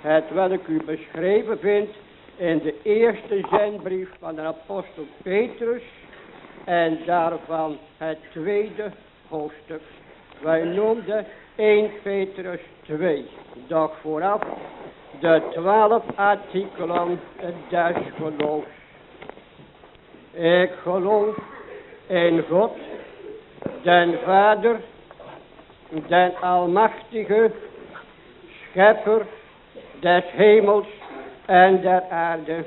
het welk u beschreven vindt in de eerste zendbrief van de apostel Petrus en daarvan het tweede hoofdstuk. Wij noemden 1 Petrus 2, dag vooraf de twaalf artikelen des geloofs. Ik geloof in God, den Vader, den Almachtige, Schepper des hemels en der aarde.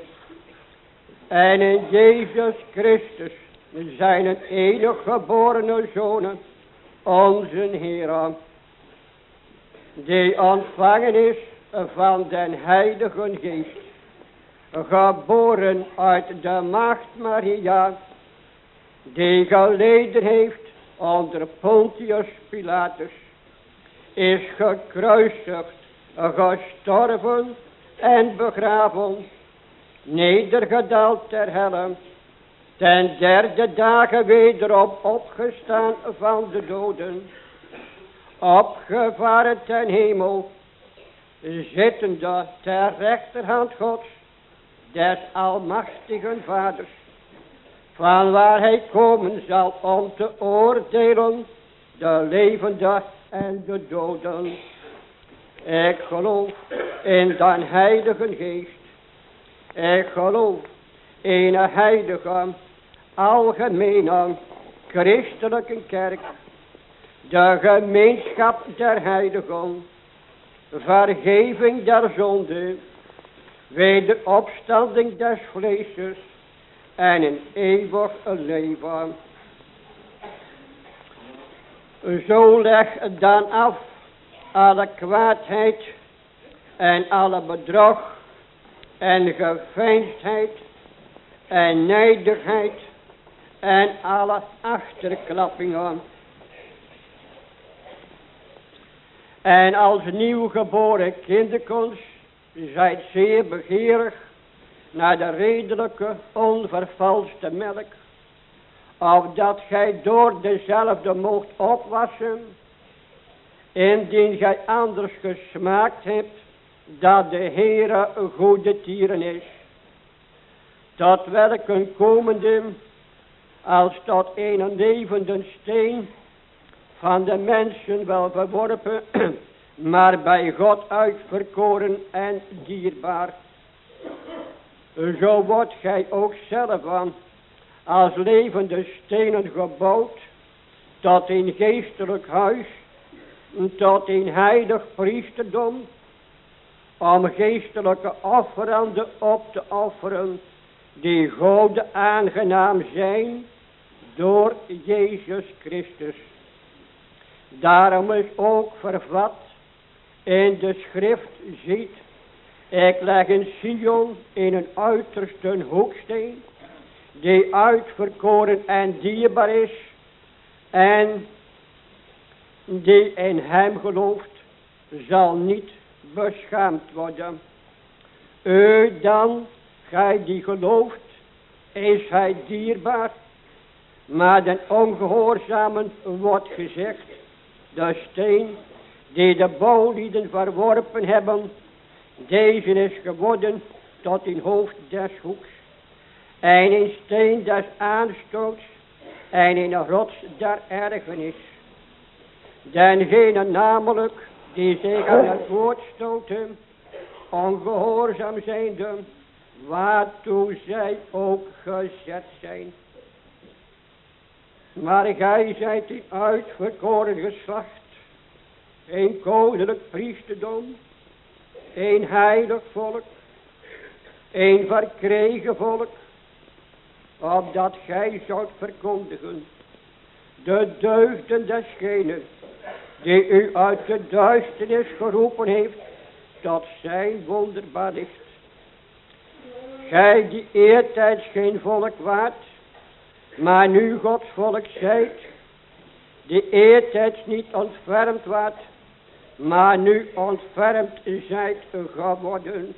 En in Jezus Christus, zijn enig geborene zonen, onze Heer, die ontvangen is van den Heilige Geest, geboren uit de maagd Maria, die geleden heeft onder Pontius Pilatus, is gekruisigd, gestorven en begraven, nedergedaald ter helle, ten derde dagen wederom opgestaan van de doden, opgevaren ten hemel, zittende ter rechterhand Gods, des almachtigen vaders, van waar hij komen zal om te oordelen de levenden en de doden. Ik geloof in de heilige geest. Ik geloof in een heilige, algemene, christelijke kerk. De gemeenschap der heiligen. Vergeving der zonde. Wederopstanding des vleesjes. En een eeuwig leven. Zo leg dan af alle kwaadheid en alle bedrog en geveinsdheid en nijdigheid en alle achterklappingen. En als nieuwgeboren kinderkens zijt zeer begeerig naar de redelijke, onvervalste melk, opdat gij door dezelfde mocht opwassen Indien gij anders gesmaakt hebt dat de Heere een goede tieren is. Tot welke komende als tot een levende steen van de mensen wel verworpen, maar bij God uitverkoren en dierbaar. Zo wordt gij ook zelf van als levende stenen gebouwd tot een geestelijk huis tot een heilig priesterdom, om geestelijke offeranden op te offeren, die God aangenaam zijn door Jezus Christus. Daarom is ook vervat in de schrift ziet, ik leg een Sion in een uiterste hoeksteen, die uitverkoren en dierbaar is, en die in hem gelooft, zal niet beschaamd worden. U dan, gij die gelooft, is hij dierbaar. Maar den ongehoorzamen wordt gezegd, de steen die de bouwlieden verworpen hebben, deze is geworden tot in hoofd des hoeks. En een steen des aanstoots en een rots der ergernis. Dengene namelijk die zich aan het woord stoten, ongehoorzaam zijnde, waartoe zij ook gezet zijn. Maar gij zijt die uitverkoren geslacht, een koninklijk priesterdom, een heilig volk, een verkregen volk, opdat gij zoudt verkondigen de deugden desgene die u uit de duisternis geroepen heeft tot zijn wonderbaar licht. Gij die eertijds geen volk waart, maar nu Gods volk zijt, die eertijds niet ontfermd waart, maar nu ontfermd zijt geworden.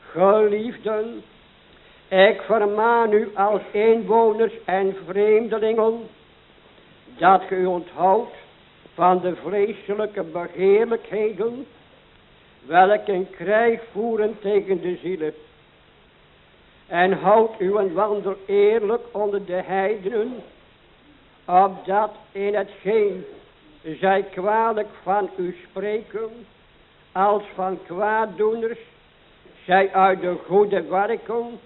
Geliefden, ik vermaan u als inwoners en vreemdelingen, dat ge onthoudt van de vleeselijke begeerlijkheden, welke een krijg voeren tegen de zielen. En houd uw wandel eerlijk onder de heidenen, opdat in hetgeen zij kwalijk van u spreken, als van kwaaddoeners, zij uit de goede werken,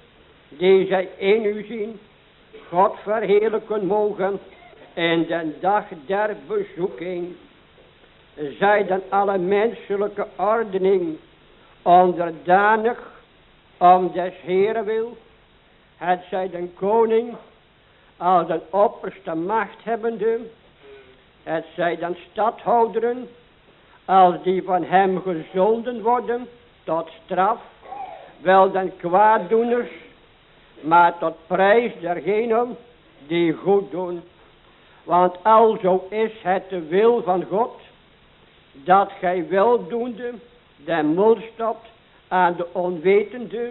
die zij in u zien, God verheerlijken mogen in den dag der bezoeking. Zij dan alle menselijke ordening onderdanig om des Heeren wil, het zij den koning als een opperste macht hebbende, het zij dan stadhouderen als die van hem gezonden worden tot straf, wel dan kwaaddoeners, maar tot prijs dergenen die goed doen. Want alzo is het de wil van God, dat gij weldoende de mond stopt aan de onwetende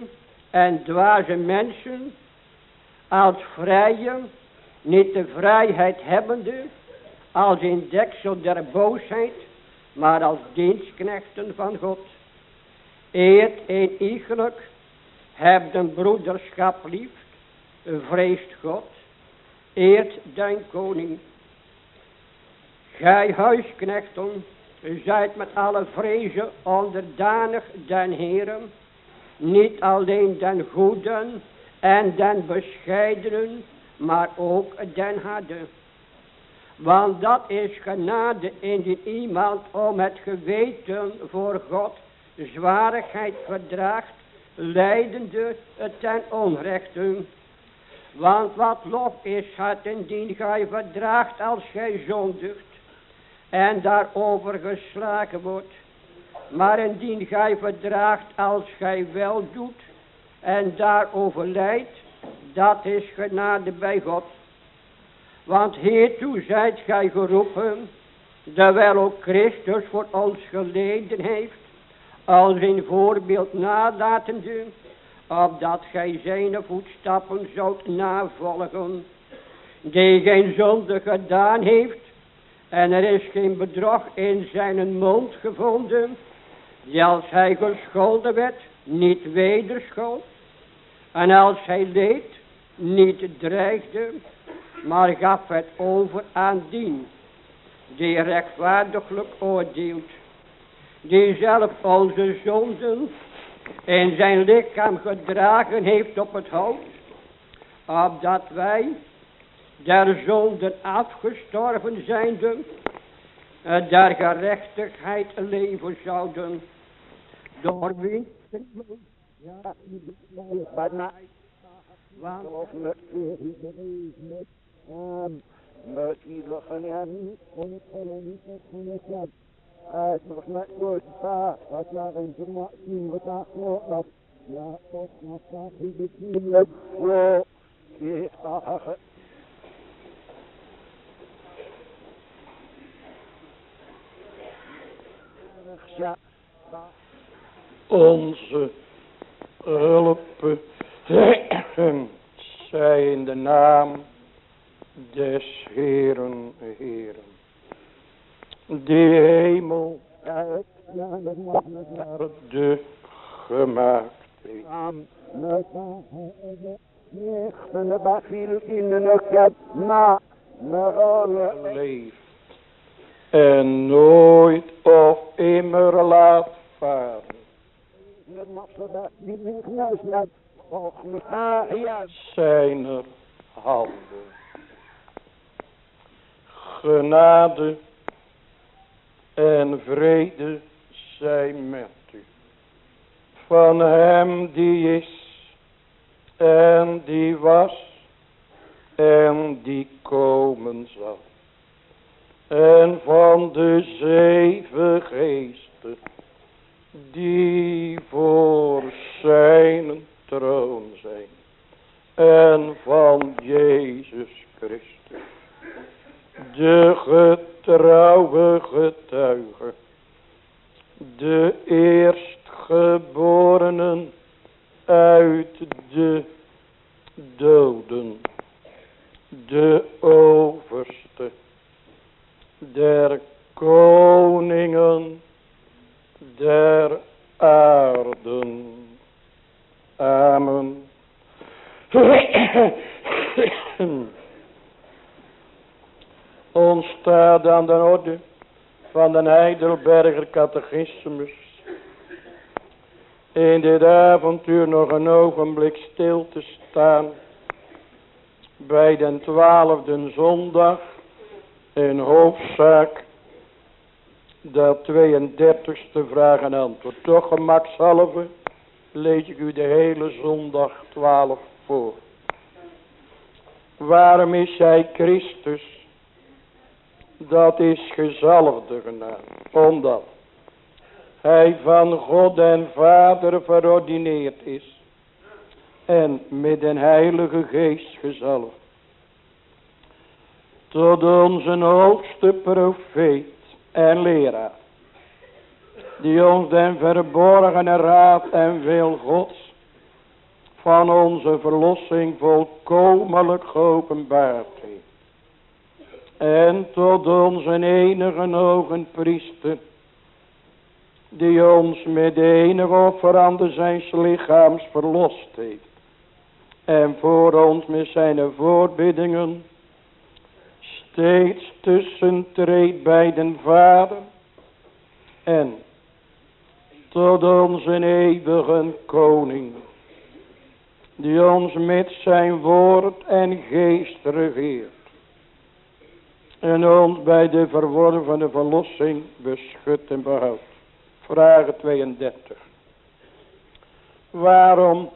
en dwaze mensen, als vrije, niet de vrijheid hebbende, als in deksel der boosheid, maar als dienstknechten van God. Eert een iegelijk, hebt een broederschap lief, vreest God, eert den koning. Gij huisknechten, zijt met alle vrezen onderdanig den Heeren, niet alleen den goeden en den bescheidenen, maar ook den harde. Want dat is genade indien iemand om het geweten voor God zwarigheid verdraagt, leidende ten onrechte. Want wat lof is het indien gij verdraagt als gij zondigt en daarover geslagen wordt. Maar indien gij verdraagt als gij wel doet en daarover leidt, dat is genade bij God. Want hiertoe zijt gij geroepen, terwijl ook Christus voor ons geleden heeft, als een voorbeeld nalatende, opdat gij zijn voetstappen zoudt navolgen, die geen zonde gedaan heeft, en er is geen bedrog in zijn mond gevonden, die als hij gescholden werd, niet wederschold, en als hij leed, niet dreigde, maar gaf het over aan dien, die rechtvaardiglijk oordeelt, die zelf onze zonden in zijn lichaam gedragen heeft op het hout, opdat wij der zonden afgestorven zijnde, eh, der gerechtigheid leven zouden, door wie ja, want met met net goed, wat naar een informatie wat. Ja. Onze hulp zij in de naam des Heeren, Heeren. Die hemel uit naar de gemaakt heeft. Leeft. En nooit of immer laat varen. Zijn er handen. Genade en vrede zijn met u. Van hem die is en die was en die komen zal. En van de zeven geesten die voor zijn troon zijn. En van Jezus Christus de getrouwe getuige, de eerstgeborenen uit de doden, de overste, der koningen der aarden. Amen woorden van de Heidelberger catechismus. In dit avontuur nog een ogenblik stil te staan bij den twaalfde zondag in hoofdzaak dat 32ste vraag en antwoord. Toch gemakshalve lees ik u de hele zondag 12 voor. Waarom is hij Christus? Dat is gezalfde genaamd. Omdat hij van God en Vader verordineerd is. En met een heilige geest gezalfd. Tot onze hoogste profeet en leraar. Die ons den verborgene raad en wil Gods van onze verlossing volkomenlijk geopenbaard heeft. En tot onze enige ogen priester, die ons met de enige offerande zijn lichaams verlost heeft. En voor ons met zijn voorbiddingen steeds tussen treedt bij den Vader en tot onze eeuwige koning, die ons met zijn woord en geest regeert, en ons bij de verworvene verlossing beschut en behoudt. Vraag 32. Waarom,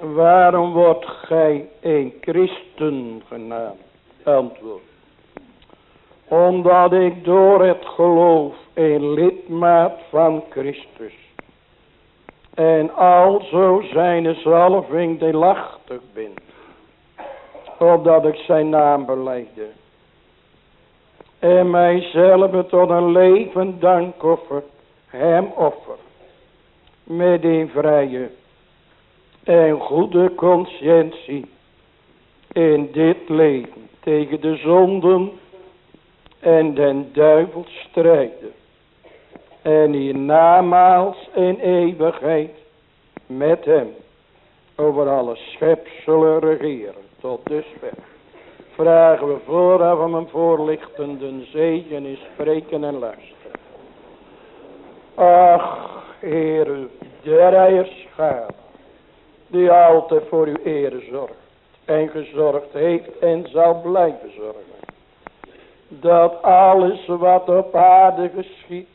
waarom wordt gij een christen genaamd? Antwoord omdat ik door het geloof een lidmaat van Christus. En alzo zijn zalving deelachtig ben. Opdat ik zijn naam beleide. En mijzelf tot een levend dankoffer hem offer. Met een vrije en goede conscientie in dit leven tegen de zonden en den duivel strijden. En hiernamaals in eeuwigheid met hem over alle schepselen regeren. Tot dusver. Vragen we vooraf om een voorlichtende zegen in spreken en luisteren. Ach, Heere, der eierschade, die altijd voor uw ere zorgt en gezorgd heeft en zal blijven zorgen dat alles wat op aarde geschiet,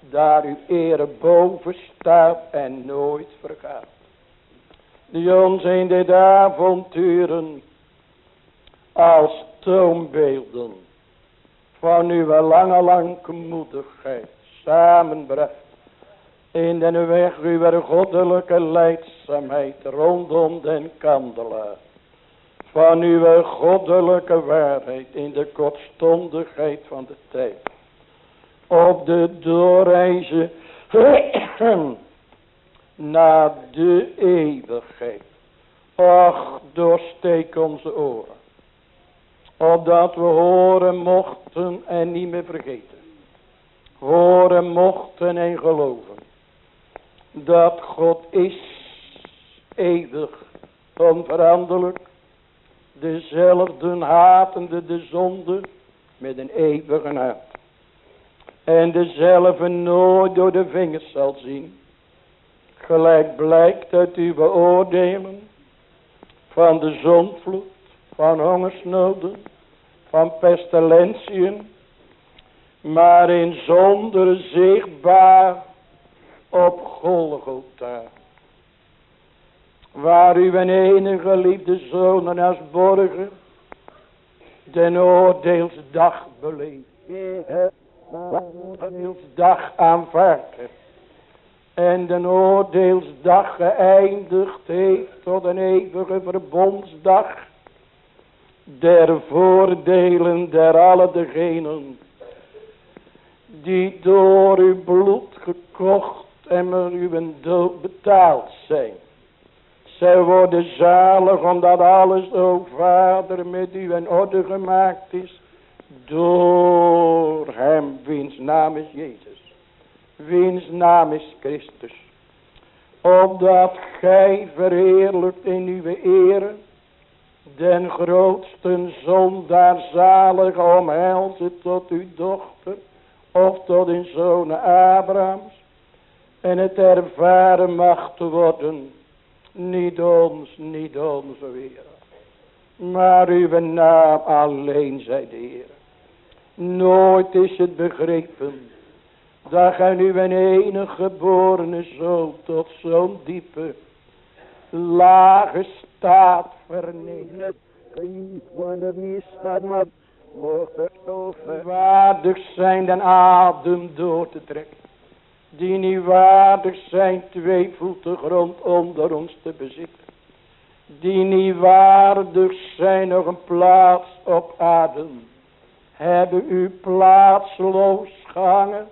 daar uw ere boven staat en nooit vergaat. Die ons in dit avonturen als toonbeelden van uw lange langmoedigheid samenbracht in de weg uw goddelijke leidzaamheid rondom den kandelaar van uw goddelijke waarheid in de kortstondigheid van de tijd. Op de doorreizen naar de eeuwigheid. Ach, doorsteek onze oren. Opdat we horen mochten en niet meer vergeten. Horen mochten en geloven. Dat God is eeuwig, onveranderlijk dezelfde hatende de zonde met een eeuwige haat. En dezelfde nooit door de vingers zal zien. Gelijk blijkt uit uw beoordelen van de zondvloed, van hongersnoden, van pestilentiën, maar in zonder zichtbaar op Golgotha. Waar u een enige liefde zoon als borger den oordeelsdag beleeft. Oordeelsdag aanvaardt en de oordeelsdag geëindigd heeft tot een eeuwige verbondsdag der voordelen der alle degenen die door uw bloed gekocht en met uw dood betaald zijn. Zij worden zalig omdat alles, o Vader, met u in orde gemaakt is. Door hem, wiens naam is Jezus. Wiens naam is Christus. Opdat gij verheerlijkt in uw ere. Den grootste zondaar zalig omhelzen tot uw dochter. Of tot een zoon Abrahams. En het ervaren mag te worden. Niet ons, niet onze wereld. Maar uw naam alleen zij de Heer. Nooit is het begrepen. Dat gij nu een enige geborene zoon tot zo'n diepe, lage staat verneemt. Waardig zijn den adem door te trekken. Die niet waardig zijn twee voeten grond onder ons te bezitten die niet waardig zijn nog een plaats op aarde, hebben u plaatsloos gehangen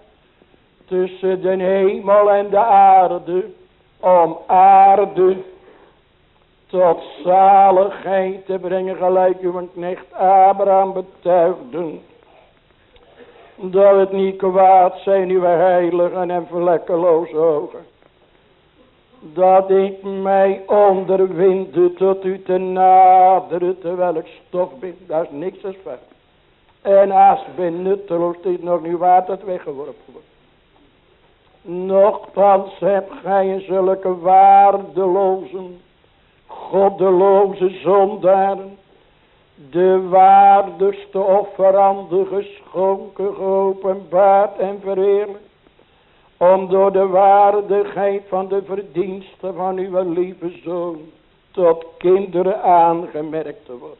tussen de hemel en de aarde, om aarde tot zaligheid te brengen, gelijk uw knecht Abraham betuigde. Dat het niet kwaad zijn, uw heilige en vlekkeloze ogen dat ik mij onderwinde tot u te naderen terwijl ik stof ben. Dat is niks als ver. En als ben nutteloos, is nog niet waard dat weggeworpen wordt. Nochtans heb gij zulke waardeloze, goddeloze zondaren de waardigste offeranden geschonken, geopenbaard en verheerlijk om door de waardigheid van de verdiensten van uw lieve zoon tot kinderen aangemerkt te worden.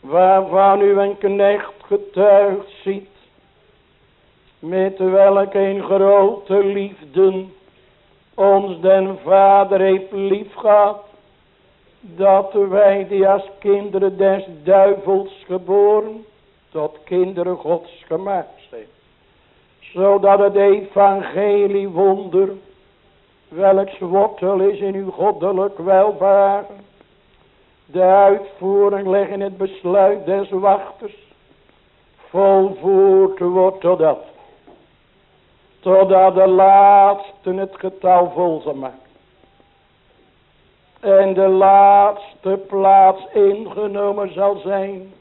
Waarvan u een knecht getuigd ziet, met welke een grote liefde ons den Vader heeft lief gehad, dat wij die als kinderen des duivels geboren, tot kinderen gods gemaakt zodat het evangelie wonder, welks wortel is in uw goddelijk welvaren, de uitvoering leggen in het besluit des wachters, volvoerd wordt totdat, totdat de laatste het getal vol zal maken. En de laatste plaats ingenomen zal zijn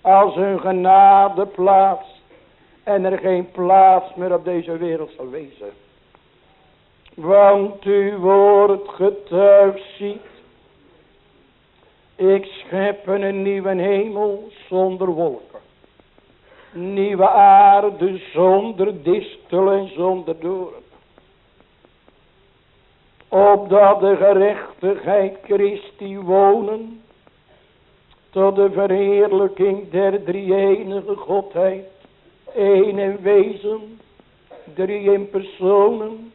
als een genadeplaats en er geen plaats meer op deze wereld zal wezen. Want uw woord getuigd ziet. Ik schep een nieuwe hemel zonder wolken. Nieuwe aarde zonder distel en zonder doorn. Opdat de gerechtigheid Christi wonen. Tot de verheerlijking der drie enige Godheid één in wezen, drie in personen,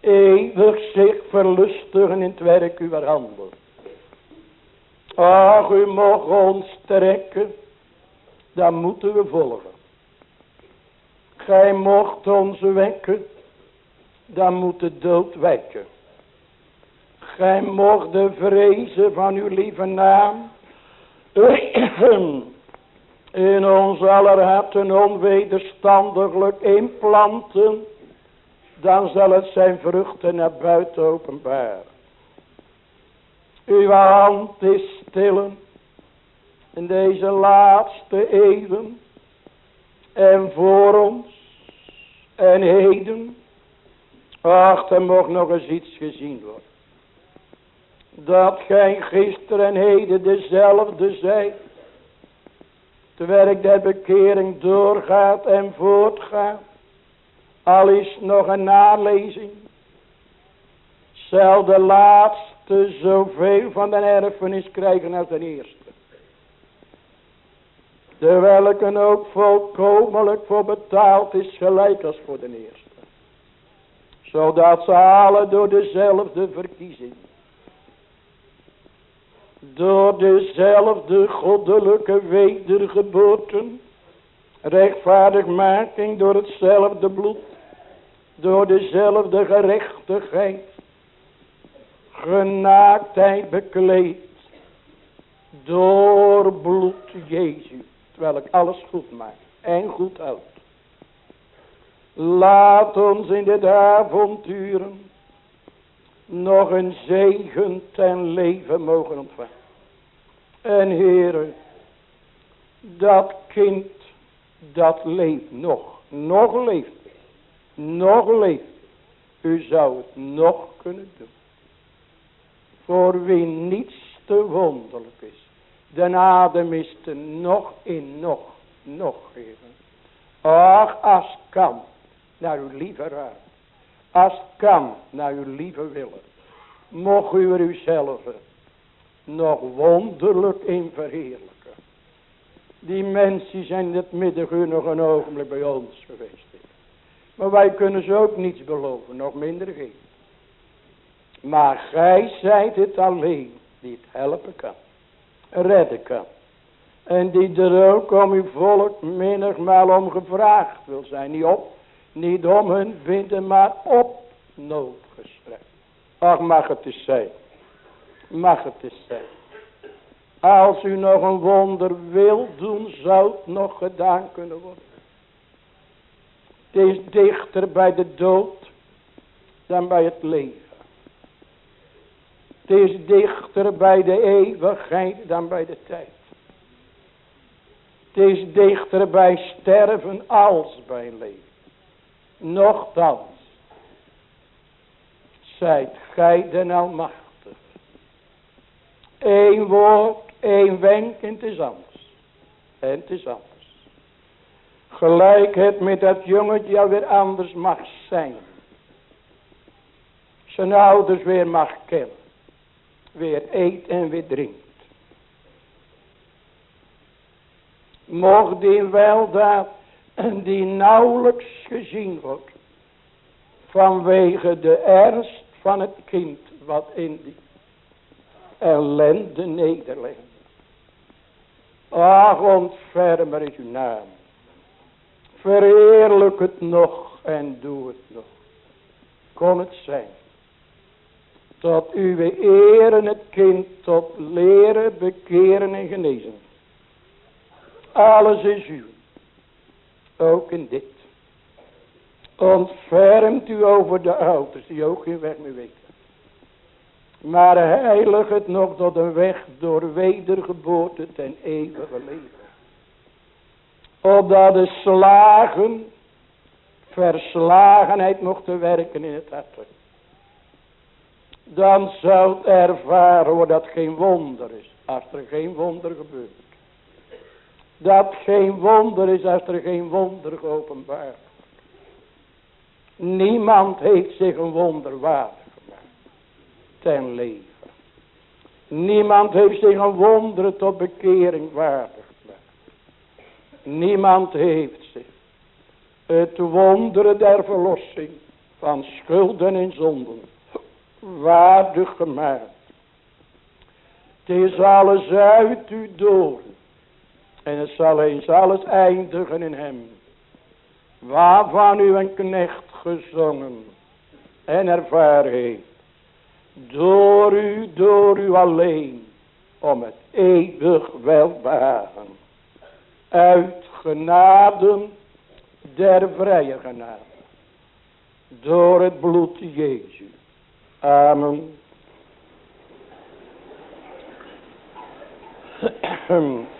eeuwig zich verlustigen in het werk uw handen. Ach, u mag ons trekken, dan moeten we volgen. Gij mocht ons wekken, dan moet de dood wijken. Gij mocht de vrezen van uw lieve naam in ons aller harten onwederstandiglijk implanten, dan zal het zijn vruchten naar buiten openbaren. Uw hand is stillen in deze laatste eeuwen en voor ons en heden. Ach, er mocht nog eens iets gezien worden. Dat gij gisteren en heden dezelfde zijt het werk der bekering doorgaat en voortgaat. Al is nog een nalezing. Zal de laatste zoveel van de erfenis krijgen als de eerste. De welke ook volkomenlijk voor betaald is gelijk als voor de eerste. Zodat ze alle door dezelfde verkiezing. Door dezelfde goddelijke wedergeboorte, rechtvaardigmaking door hetzelfde bloed, door dezelfde gerechtigheid, genaaktheid bekleed, door bloed Jezus, terwijl ik alles goed maak en goed houdt. Laat ons in dit avonturen nog een zegen ten leven mogen ontvangen. En heren, dat kind, dat leeft nog, nog leeft, nog leeft. U zou het nog kunnen doen. Voor wie niets te wonderlijk is. De adem is er nog in, nog, nog geven. Ach, als kan, naar uw lieve raad. Als kan, naar uw lieve willen. Mocht u er uzelf nog wonderlijk in verheerlijken. Die mensen zijn het middaguur nog een ogenblik bij ons geweest. Maar wij kunnen ze ook niets beloven, nog minder geven. Maar gij zijt het alleen die het helpen kan. Redden. En die er ook om uw volk menigmaal om gevraagd wil zijn. Niet op, niet om hun bidden, maar op noodgestrekt. Ach, mag het eens zijn. Mag het eens zijn. Als u nog een wonder wil doen, zou het nog gedaan kunnen worden. Het is dichter bij de dood dan bij het leven. Het is dichter bij de eeuwigheid dan bij de tijd. Het is dichter bij sterven als bij leven. Nochtans, zijt gij den almachtig. Eén woord, één wenk en het is anders. En het is anders. Gelijk het met dat jongetje alweer anders mag zijn. Zijn ouders weer mag kennen. Weer eet en weer drinkt. Mocht die weldaad die nauwelijks gezien wordt. Vanwege de ernst van het kind wat in die ellende nederligt. Ach, ontfermer is uw naam. Verheerlijk het nog en doe het nog. Kon het zijn. Tot uw eren het kind tot leren, bekeren en genezen. Alles is uw. Ook in dit. Ontfermt u over de ouders die ook geen weg meer weten. Maar heilig het nog tot een weg door wedergeboorte ten eeuwige leven. Opdat de slagen, verslagenheid mochten werken in het hart. Dan zou ervaren worden dat geen wonder is. Als er geen wonder gebeurt. Dat geen wonder is als er geen wonder geopenbaard Niemand heeft zich een wonder waardig gemaakt. Ten leven. Niemand heeft zich een wonder tot bekering waardig gemaakt. Niemand heeft zich het wonderen der verlossing van schulden en zonden waardig gemaakt. Het is alles uit u door. En het zal eens alles eindigen in hem. Waarvan u een knecht gezongen en ervaren heeft. Door u, door u alleen. Om het eeuwig welbehagen. Uit genaden der vrije genade. Door het bloed Jezus. Amen.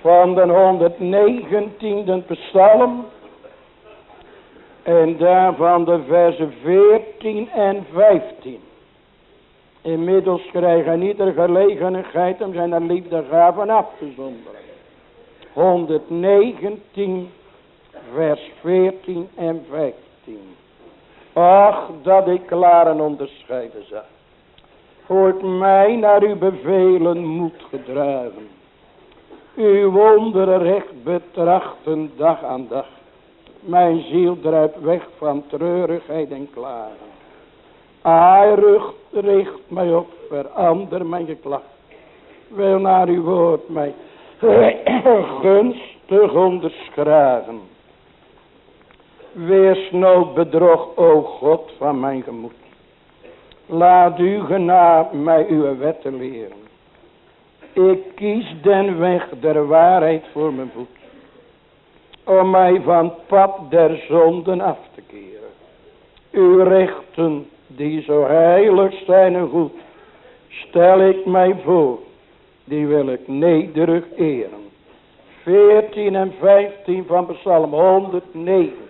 Van de 119e psalm. En daarvan de versen 14 en 15. Inmiddels krijgen ieder gelegenheid om zijn liefde gaven af te zonderen. 119 vers 14 en 15. Ach, dat ik klaar en onderscheiden zag. Hoort mij naar uw bevelen moet gedragen. Uw wonderen recht betrachten dag aan dag. Mijn ziel druipt weg van treurigheid en klagen. Rucht, richt mij op, verander mijn geklacht. Wil naar uw woord mij gunstig onderschragen. Wees nooit bedrog, o God van mijn gemoed. Laat uw genade mij uw wetten leren. Ik kies den weg der waarheid voor mijn voet. Om mij van pad der zonden af te keren. Uw rechten die zo heilig zijn en goed, stel ik mij voor, die wil ik nederig eren. 14 en 15 van Psalm 109.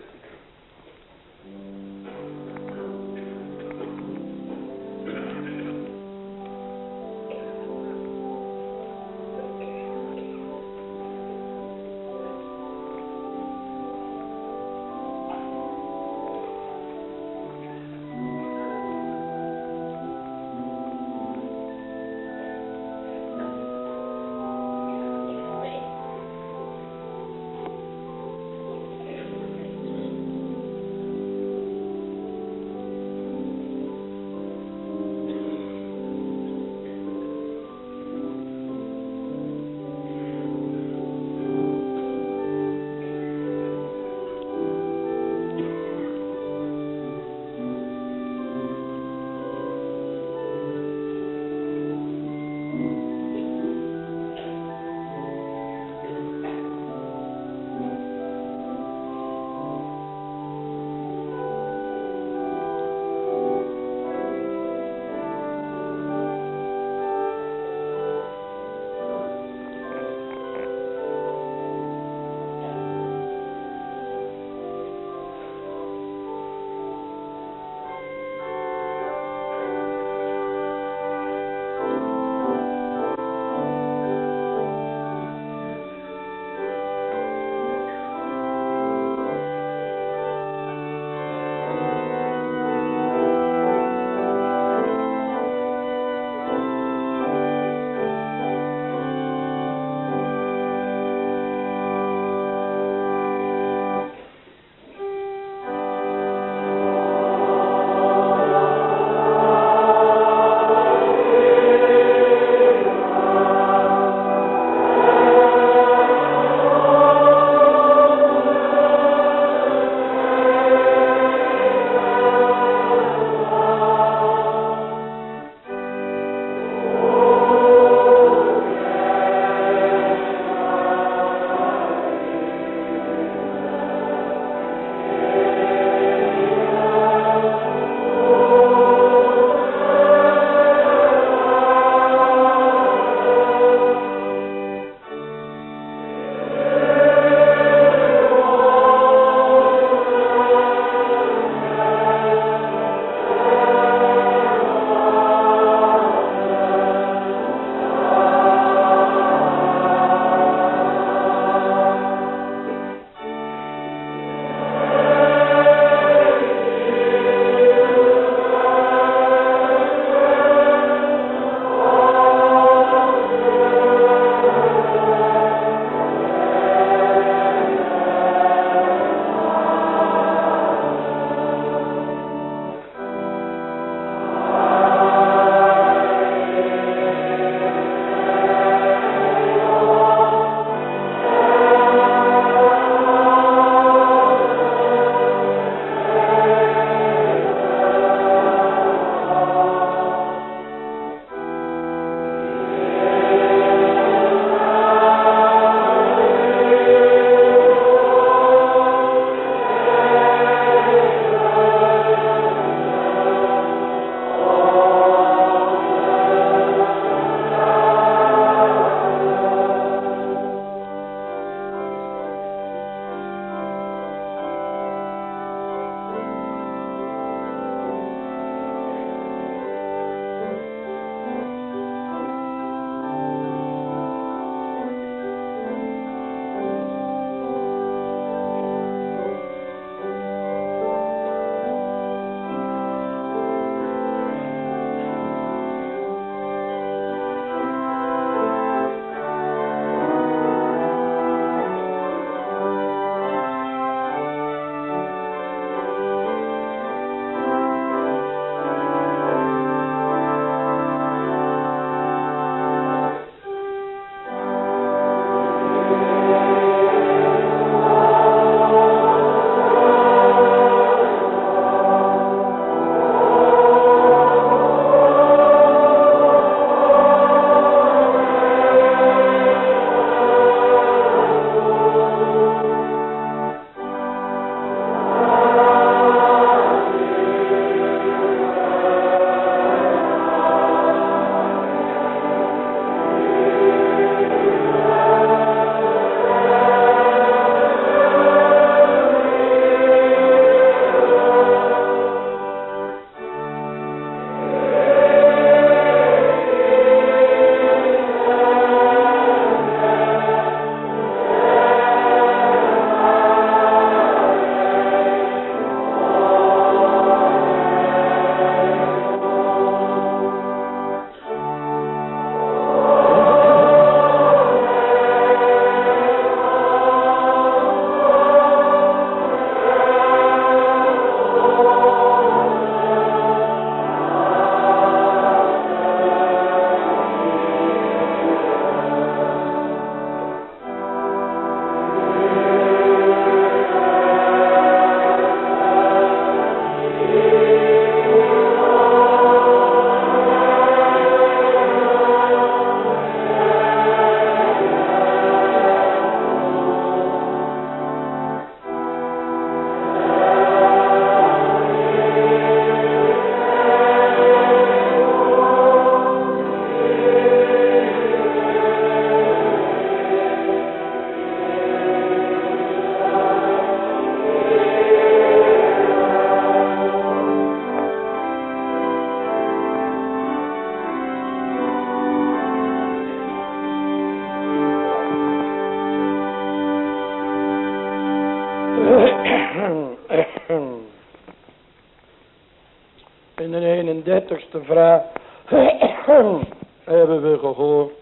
De 31ste vraag hebben we gehoord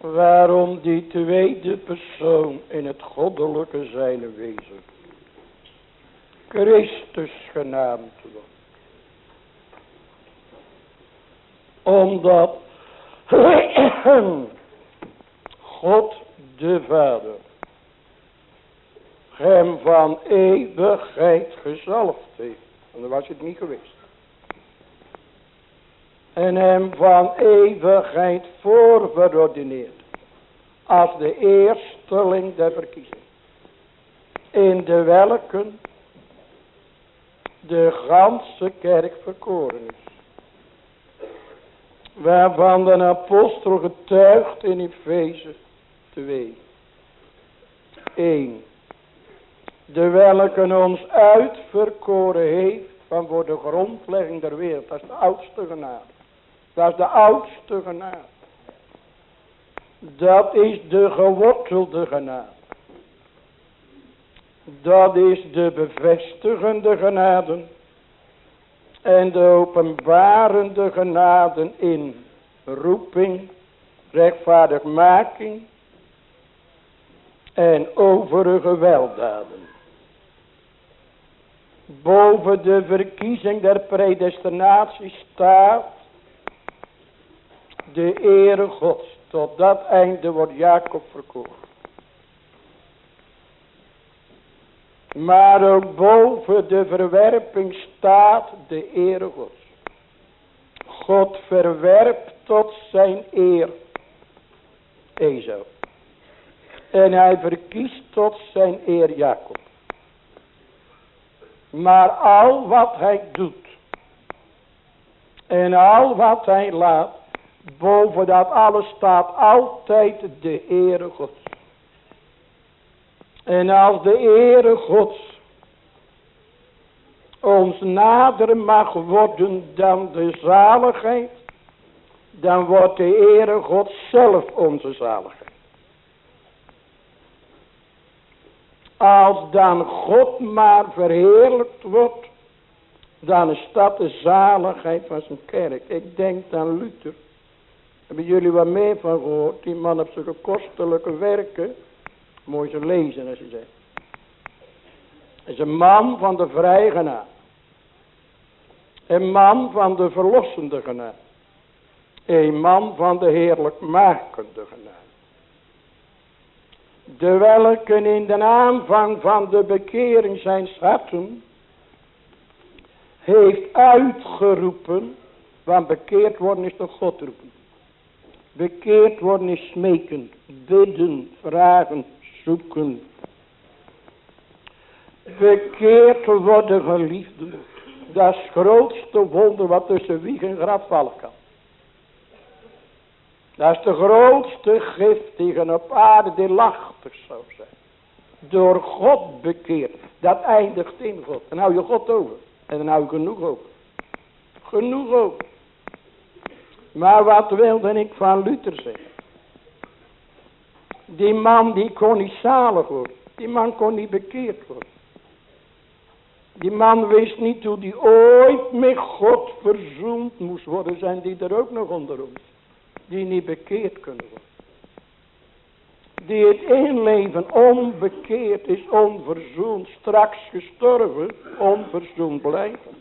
waarom die tweede persoon in het goddelijke zijn wezen Christus genaamd wordt. Omdat God de Vader hem van eeuwigheid gezalfd heeft. En dan was het niet geweest. En hem van eeuwigheid voorverordineerd. Als de eersteling der verkiezing. In de welken de ganse kerk verkoren is. Waarvan de apostel getuigt in Efeze 2. 1. De welke ons uitverkoren heeft van voor de grondlegging der wereld. Dat is de oudste genade. Dat is de oudste genade. Dat is de gewortelde genade. Dat is de bevestigende genade. En de openbarende genade in roeping, rechtvaardigmaking en overige weldaden. Boven de verkiezing der predestinatie staat de ere gods. Tot dat einde wordt Jacob verkoren. Maar ook boven de verwerping staat de ere gods. God verwerpt tot zijn eer Ezo. En hij verkiest tot zijn eer Jacob. Maar al wat hij doet. En al wat hij laat. Boven dat alles staat altijd de Ere Gods. En als de Ere Gods ons nader mag worden dan de zaligheid, dan wordt de Ere God zelf onze zaligheid. Als dan God maar verheerlijkt wordt, dan is dat de zaligheid van zijn kerk. Ik denk aan Luther. Hebben jullie wat meer van gehoord? Die man op zulke kostelijke werken. Mooi ze lezen als je zegt. Is een man van de vrije. Een man van de verlossende genade. Een man van de heerlijkmakende genade. De welke in de aanvang van de bekering zijn harten heeft uitgeroepen. Want bekeerd worden is toch God roepen. Bekeerd worden is smeken, bidden, vragen, zoeken. Bekeerd worden geliefde. Dat is het grootste wonder wat tussen wieg en graf vallen kan. Dat is de grootste gift die op aarde die lachtig zou zijn. Door God bekeerd. Dat eindigt in God. Dan hou je God over. En dan hou je genoeg over. Genoeg over. Maar wat wilde ik van Luther zeggen? Die man die kon niet zalig worden. Die man kon niet bekeerd worden. Die man wist niet hoe die ooit met God verzoend moest worden. Zijn die er ook nog onder ons? Die niet bekeerd kunnen worden. Die het inleven onbekeerd is, onverzoend, straks gestorven, onverzoend blijven.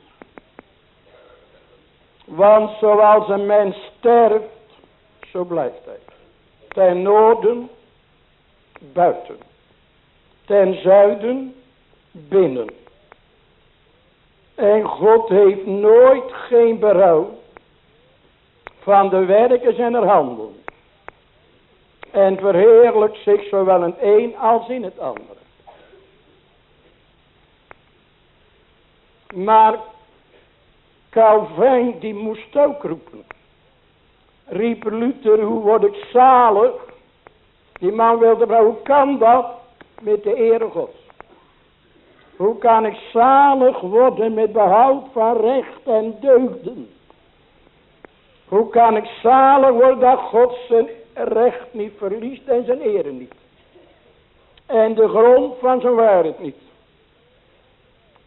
Want zoals een mens sterft, zo blijft hij. Ten noorden, buiten. Ten zuiden, binnen. En God heeft nooit geen berouw van de werken zijn er handen. En verheerlijkt zich zowel in het een als in het andere. Maar Calvijn die moest ook roepen. Riep Luther, hoe word ik zalig? Die man wilde, maar hoe kan dat? Met de ere gods. Hoe kan ik zalig worden met behoud van recht en deugden? Hoe kan ik zalig worden dat God zijn recht niet verliest en zijn ere niet? En de grond van zijn waarheid niet.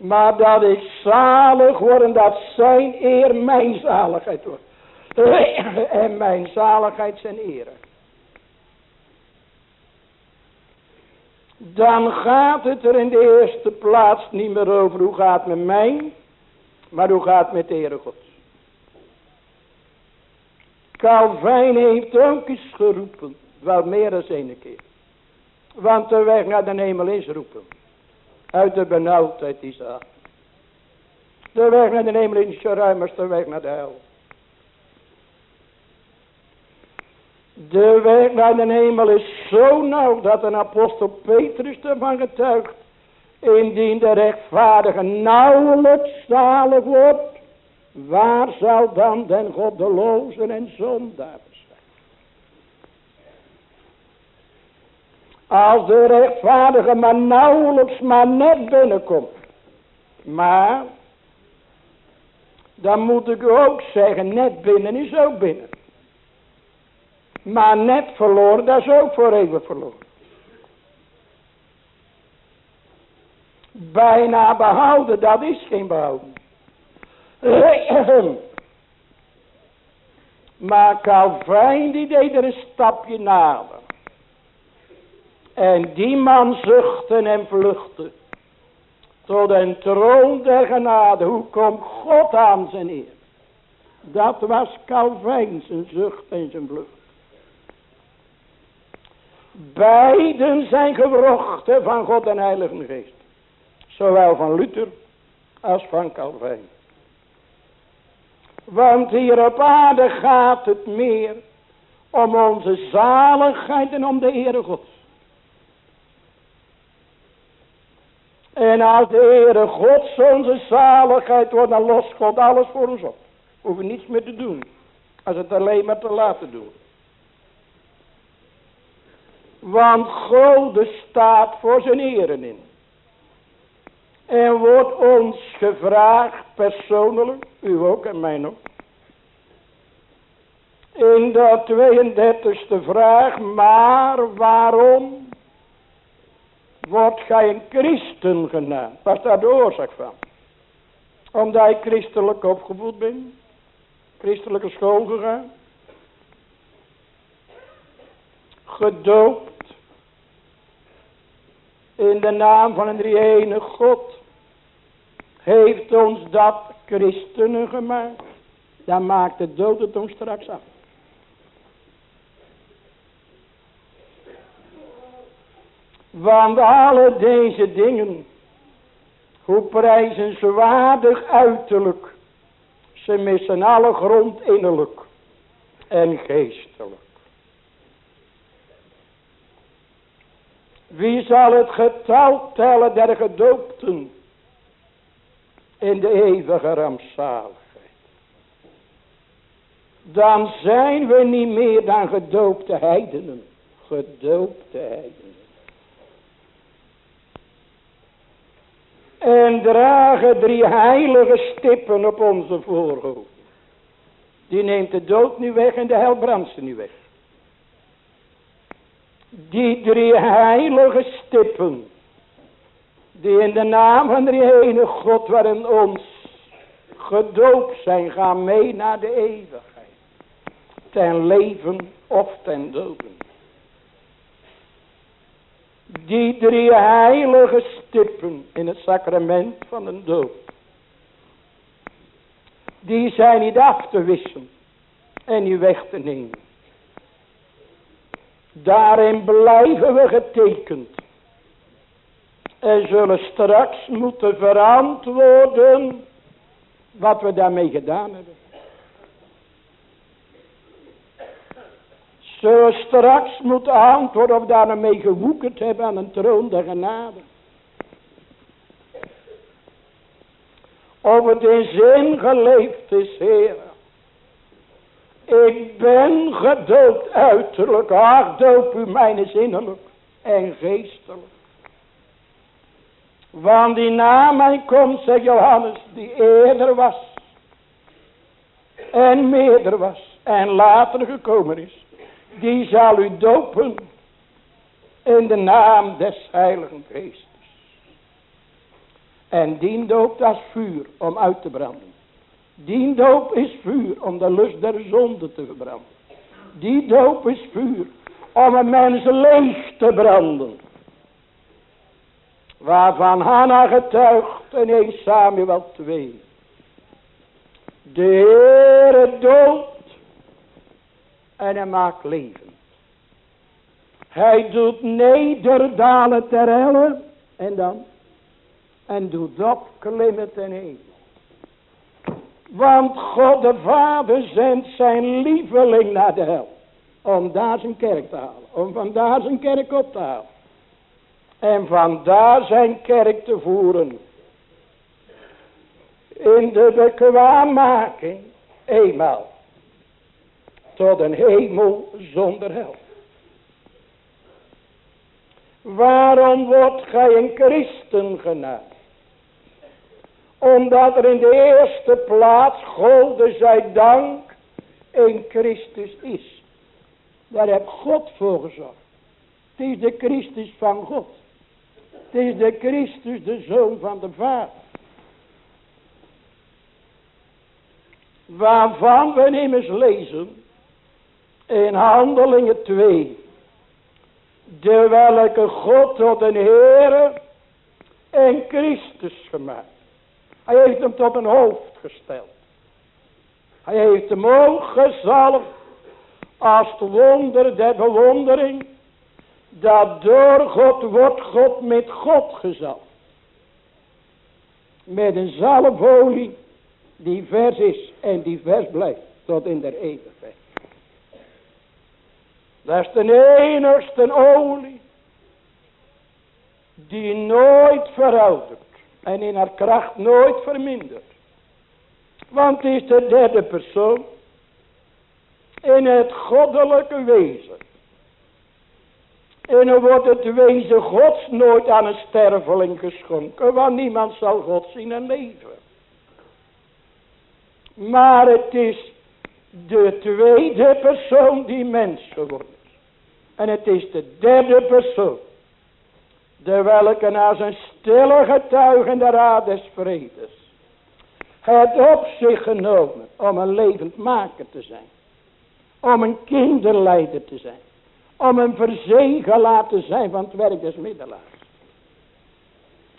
Maar dat ik zalig word en dat zijn eer mijn zaligheid wordt. En mijn zaligheid zijn eer. Dan gaat het er in de eerste plaats niet meer over hoe gaat het met mij. Maar hoe gaat het met de Heere God. Calvijn heeft ook eens geroepen. Wel meer dan één keer. Want de weg naar de hemel is roepen. Uit de benauwdheid die ze De weg naar de hemel is zo ruim als de weg naar de hel. De weg naar de hemel is zo nauw dat een apostel Petrus ervan getuigt. Indien de rechtvaardige nauwelijks zalig wordt. Waar zal dan den goddelozen en zondaar zijn? Als de rechtvaardige maar nauwelijks maar net binnenkomt. Maar. Dan moet ik ook zeggen net binnen is ook binnen. Maar net verloren, dat is ook voor even verloren. Bijna behouden, dat is geen behouden. Maar Calvijn die deed er een stapje nader. En die man zuchtte en vluchtte. Tot een troon der genade. Hoe komt God aan zijn eer? Dat was Calvijn zijn zucht en zijn vlucht. Beiden zijn gewrochten van God en Heilige Geest. Zowel van Luther als van Calvijn. Want hier op aarde gaat het meer om onze zaligheid en om de Heere God. En als de Heere God onze zaligheid wordt, dan lost God alles voor ons op. We hoeven niets meer te doen. Als het alleen maar te laten doen. Want God staat voor zijn eren in. En wordt ons gevraagd, persoonlijk, u ook en mij ook. In de 32e vraag, maar waarom wordt gij een christen genaamd? Wat is daar de oorzaak van? Omdat ik christelijk opgevoed ben? Christelijke school gegaan? Gedoopt? In de naam van een drie God? Heeft ons dat christenen gemaakt? Dan maakt de dood het ons straks af. Want alle deze dingen, hoe prijzenswaardig uiterlijk, ze missen alle grond innerlijk en geestelijk. Wie zal het getal tellen der gedoopten in de eeuwige rampzaligheid? Dan zijn we niet meer dan gedoopte heidenen. Gedoopte heidenen. En dragen drie heilige stippen op onze voorhoofd. Die neemt de dood nu weg en de hel brandt nu weg. Die drie heilige stippen. Die in de naam van de ene God waarin ons gedoopt zijn. Gaan mee naar de eeuwigheid. Ten leven of ten doden. Die drie heilige stippen in het sacrament van een dood. Die zijn niet af te wisselen en niet weg te nemen. Daarin blijven we getekend. En zullen straks moeten verantwoorden wat we daarmee gedaan hebben. Zullen straks moeten antwoorden of daarmee gewoekerd hebben aan een troon der genade. Of het in zin geleefd is, Heer. Ik ben gedoopt uiterlijk, ach u mijn zinnelijk en geestelijk. Want die na mij komt, zegt Johannes, die eerder was. En meerder was. En later gekomen is. Die zal u dopen. In de naam des Heiligen Geestes. En die doop dat is vuur om uit te branden. Die doop is vuur om de lust der zonde te verbranden. Die doop is vuur om een mens leeg te branden. Waarvan Hanna getuigt in 1 Samuel 2. De Heere doodt en hij maakt leven. Hij doet nederdalen ter helle en dan en doet opklimmen ten hemel. Want God de Vader zendt zijn lieveling naar de hel. Om daar zijn kerk te halen. Om van daar zijn kerk op te halen. En van daar zijn kerk te voeren. In de bekwaammaking. Eenmaal. Tot een hemel zonder hel. Waarom wordt gij een christen genaamd? Omdat er in de eerste plaats, gode zij dank, in Christus is. Daar heb God voor gezorgd. Het is de Christus van God. Het is de Christus, de Zoon van de Vader. Waarvan we immers lezen in Handelingen 2. De welke God tot een Heere en Christus gemaakt. Hij heeft hem tot een hoofd gesteld. Hij heeft hem ook als het wonder der bewondering. Dat door God wordt God met God gezalfd. Met een zalfolie die vers is en die vers blijft tot in der eeuwigheid. Dat is de enigste olie die nooit veroudert en in haar kracht nooit vermindert. Want het is de derde persoon in het goddelijke wezen. En dan wordt het wezen gods nooit aan een sterveling geschonken, want niemand zal God zien en leven. Maar het is de tweede persoon die mens geworden. En het is de derde persoon de welke na zijn stille getuigen de raad des vredes het op zich genomen om een levend maker te zijn. Om een kinderleider te zijn. Om een verzegelaar te zijn van het werk des middelaars.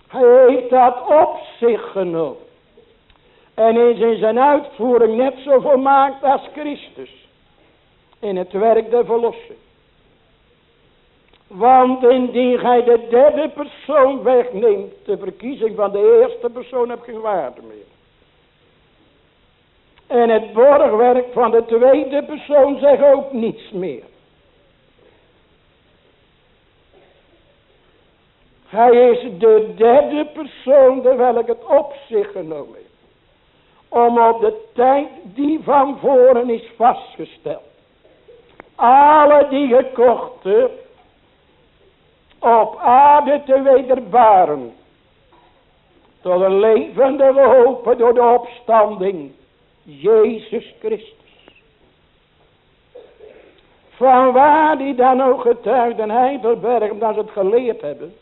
Hij heeft dat op zich genomen. En is in zijn uitvoering net zo volmaakt als Christus. In het werk der verlossing. Want indien gij de derde persoon wegneemt, de verkiezing van de eerste persoon hebt geen waarde meer. En het borgwerk van de tweede persoon zegt ook niets meer. Hij is de derde persoon, de welke het op zich genomen heeft. Om op de tijd die van voren is vastgesteld. Alle die gekocht op aarde te wederbaren. Tot een levende hoop door de opstanding. Jezus Christus. Van waar die dan ook getuigden Heidelberg, dat ze het geleerd hebben.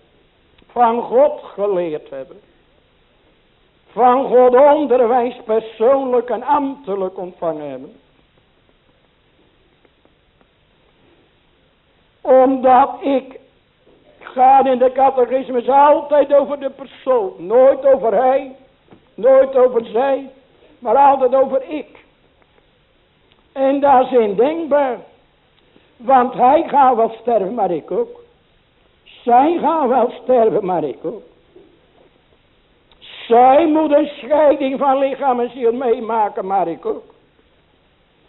Van God geleerd hebben. Van God onderwijs persoonlijk en ambtelijk ontvangen hebben. Omdat ik gaat in de catechismus altijd over de persoon. Nooit over hij, nooit over zij, maar altijd over ik. En dat is indenkbaar. Want hij gaat wel sterven, maar ik ook. Zij gaan wel sterven, maar ik ook. Zij moet een scheiding van lichaam en ziel meemaken, maar ik ook.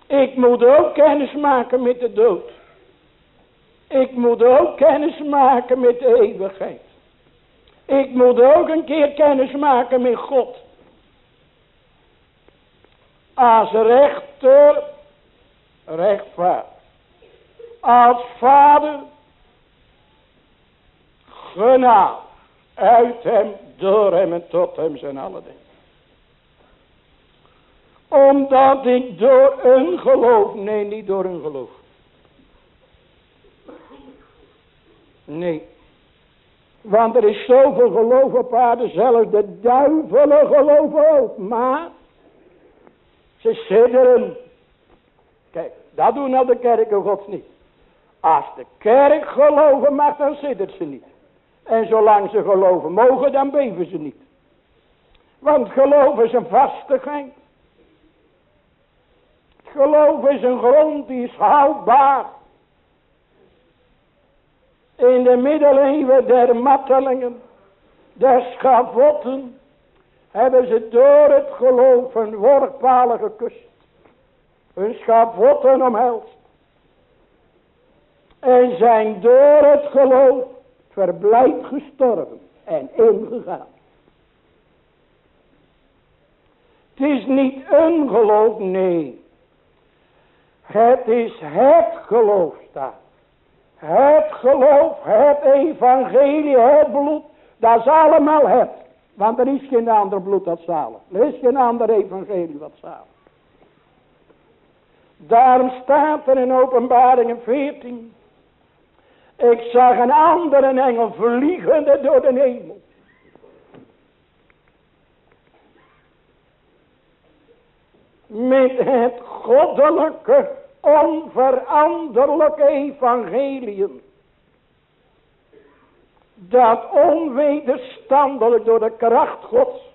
Ik moet ook kennis maken met de dood. Ik moet ook kennis maken met de eeuwigheid. Ik moet ook een keer kennis maken met God. Als rechter, rechtvaardig. Als vader, genade. Uit hem, door hem en tot hem zijn alle dingen. Omdat ik door een geloof, nee niet door een geloof. Nee. Want er is zoveel geloof op aarde, zelfs de duivelen geloven ook. Maar ze sidderen. Kijk, dat doen nou de kerken gods niet. Als de kerk geloven mag, dan siddert ze niet. En zolang ze geloven mogen, dan beven ze niet. Want geloof is een vastigheid. Geloof is een grond die is houdbaar. In de middeleeuwen der mattelingen, der schavotten, hebben ze door het geloof een workpalen gekust. Hun schavotten omhelst. En zijn door het geloof verblijd gestorven en ingegaan. Het is niet een geloof, nee. Het is het geloof staat. Het geloof, het evangelie, het bloed. Dat is allemaal het. Want er is geen ander bloed dat zalen. Er is geen ander evangelie wat zalen. Daarom staat er in openbaringen 14. Ik zag een andere engel vliegende door de hemel. Met het goddelijke, onveranderlijke evangelium. Dat onwederstandelijk door de kracht gods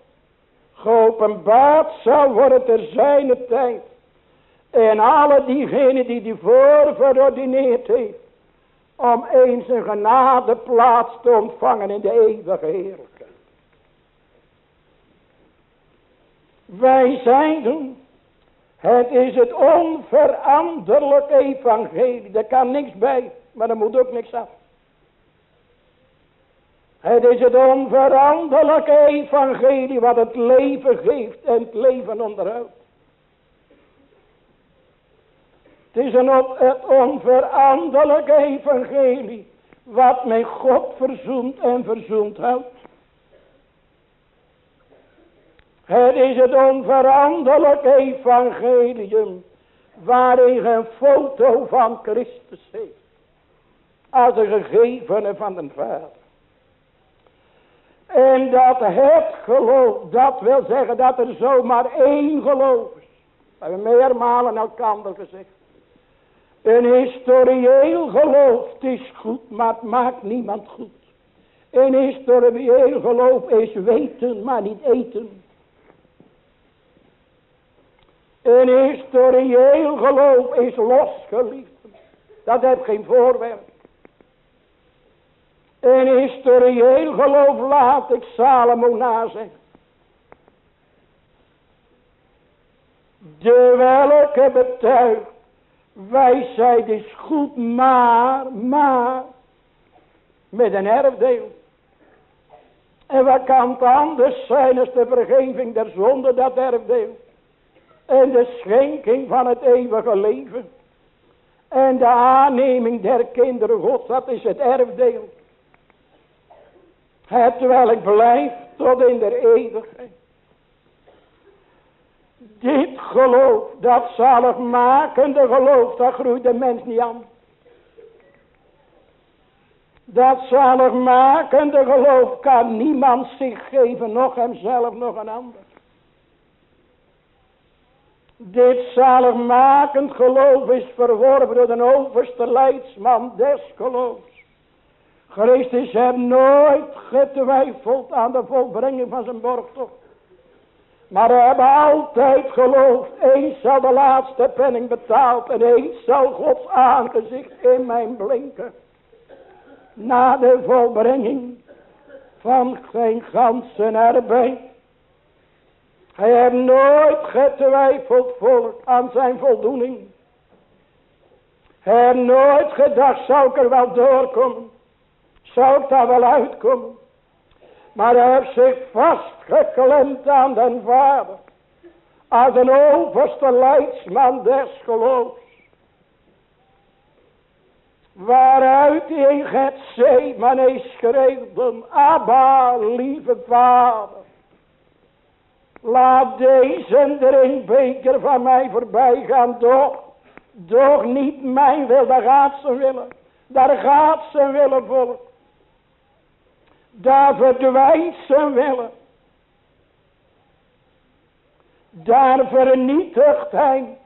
geopenbaard zal worden ter zijne tijd. En alle diegenen die die voor verordineerd heeft om eens een genadeplaats te ontvangen in de eeuwige heerlijkheid. Wij zeiden, het is het onveranderlijk evangelie, daar kan niks bij, maar er moet ook niks af. Het is het onveranderlijke evangelie wat het leven geeft en het leven onderhoudt. Het is een op het onveranderlijke evangelie. Wat met God verzoent en verzoend houdt. Het is het onveranderlijke evangelium. Waarin een foto van Christus heeft. Als een gegevene van de Vader. En dat het geloof, dat wil zeggen dat er zomaar één geloof is. We hebben meermalen elkaar gezegd. Een historieel geloof is goed, maar het maakt niemand goed. Een historieel geloof is weten, maar niet eten. Een historieel geloof is losgeliefd. Dat heeft geen voorwerp. Een historieel geloof laat ik Salomo nazeggen. De welke betuigt Wijsheid is goed, maar, maar, met een erfdeel. En wat kan het anders zijn als de vergeving der zonde dat erfdeel. En de schenking van het eeuwige leven. En de aanneming der kinderen gods, dat is het erfdeel. Het welk blijft tot in de eeuwigheid. Dit geloof, dat zaligmakende geloof, dat groeit de mens niet aan. Dat zaligmakende geloof kan niemand zich geven, nog hemzelf, nog een ander. Dit zaligmakend geloof is verworven door de overste leidsman des geloofs. Christus heeft nooit getwijfeld aan de volbrenging van zijn borgtocht. Maar we hebben altijd geloofd. Eens zal de laatste penning betaald. En eens zal Gods aangezicht in mijn blinken. Na de volbrenging van zijn ganse arbeid. Hij heeft nooit getwijfeld volk aan zijn voldoening. Hij heeft nooit gedacht, zou ik er wel doorkomen? Zou ik daar wel uitkomen? Maar hij heeft zich vastgeklemd aan den vader. Als een overste leidsman des geloofs. Waaruit hij in Gethsemane schreeuwde. Abba, lieve vader. Laat deze drinkbeker van mij voorbij gaan. Doch, doch niet mijn wil, daar gaat ze willen. Daar gaat ze willen volk. Daar verdwijnt zijn willen. Daar vernietigt hij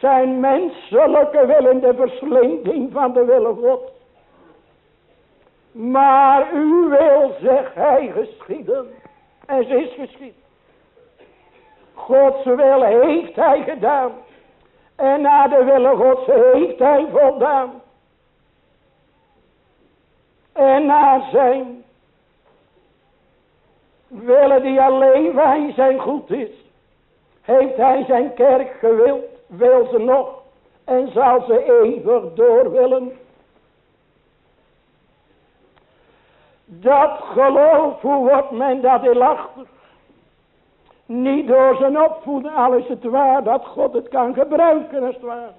zijn menselijke wil in de verslinding van de wille God. Maar uw wil, zegt hij, geschieden. En ze is geschieden. Gods wil heeft hij gedaan. En naar de wille Gods heeft hij voldaan. En naar zijn willen die alleen wij zijn goed is. Heeft hij zijn kerk gewild. Wil ze nog. En zal ze eeuwig door willen. Dat geloof, hoe wordt men dat lastig? Niet door zijn opvoeding, al is het waar dat God het kan gebruiken als het waar.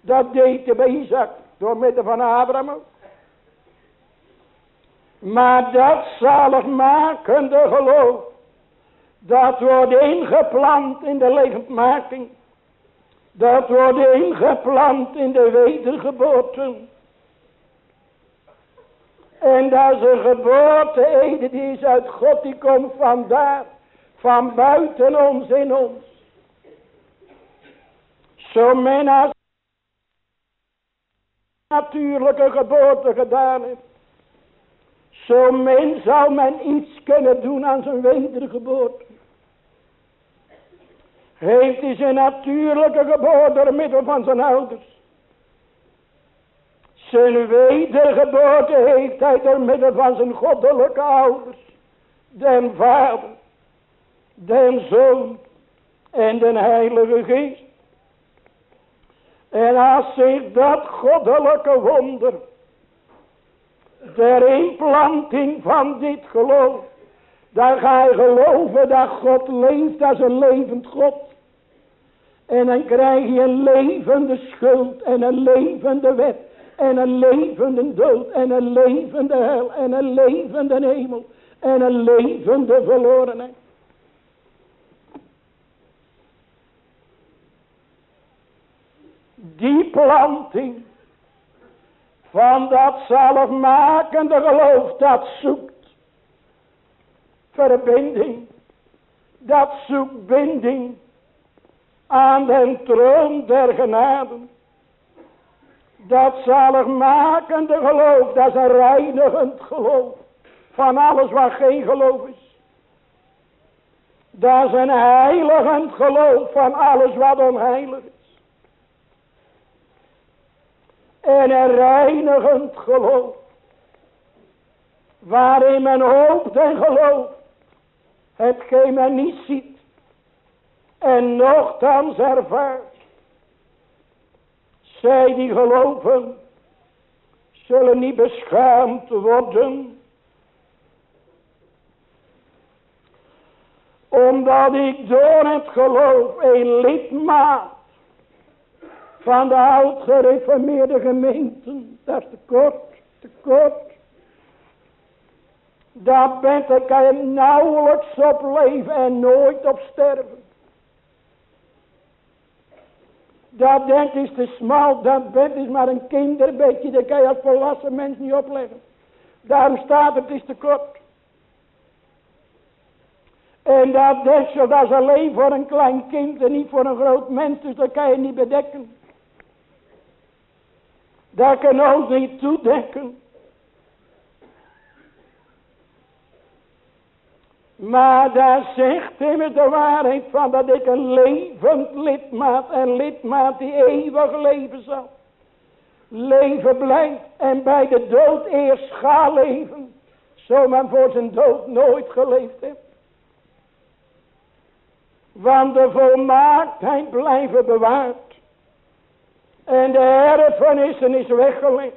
Dat deed hij bij Isaac, door middel van Abraham. Maar dat zaligmakende geloof, dat wordt ingeplant in de levendmaking. Dat wordt ingeplant in de wedergeboorte. En dat is een geboorte, die is uit God, die komt vandaar. Van buiten ons in ons. Zo men als natuurlijke geboorte gedaan heeft. Zo min zou men iets kunnen doen aan zijn wedergeboorte. Heeft hij zijn natuurlijke geboorte door middel van zijn ouders. Zijn wedergeboorte heeft hij door middel van zijn goddelijke ouders. Den vader, den zoon en den heilige geest. En als zich dat goddelijke wonder der implanting van dit geloof. Dan ga je geloven dat God leeft als een levend God. En dan krijg je een levende schuld en een levende wet. En een levende dood en een levende hel en een levende hemel. En een levende verlorenheid. Die planting van dat zaligmakende geloof dat zoekt verbinding. Dat zoekt binding aan den troon der genaden. Dat zaligmakende geloof, dat is een reinigend geloof. Van alles wat geen geloof is. Dat is een heiligend geloof van alles wat onheilig is. En een reinigend geloof. Waarin men hoopt en gelooft. Hetgeen men niet ziet. En nogthans ervaart. Zij die geloven. Zullen niet beschaamd worden. Omdat ik door het geloof een lidmaat van de oud gereformeerde gemeenten. Dat is te kort, te kort. Daar bent ik kan nauwelijks op leven en nooit op sterven. Dat bent is te smal, dat bent is maar een kinderbedje, dat kan je als volwassen mens niet opleggen. Daarom staat het is te kort. En dat deksel, dat is alleen voor een klein kind en niet voor een groot mens, dus dat kan je niet bedekken. Dat kan ons niet toedekken. Maar daar zegt me de waarheid van dat ik een levend lidmaat, een lidmaat die eeuwig leven zal. Leven blijft en bij de dood eerst ga leven. Zo men voor zijn dood nooit geleefd heeft. Want de volmaaktheid blijven bewaard. En de erfenissen is weggelegd.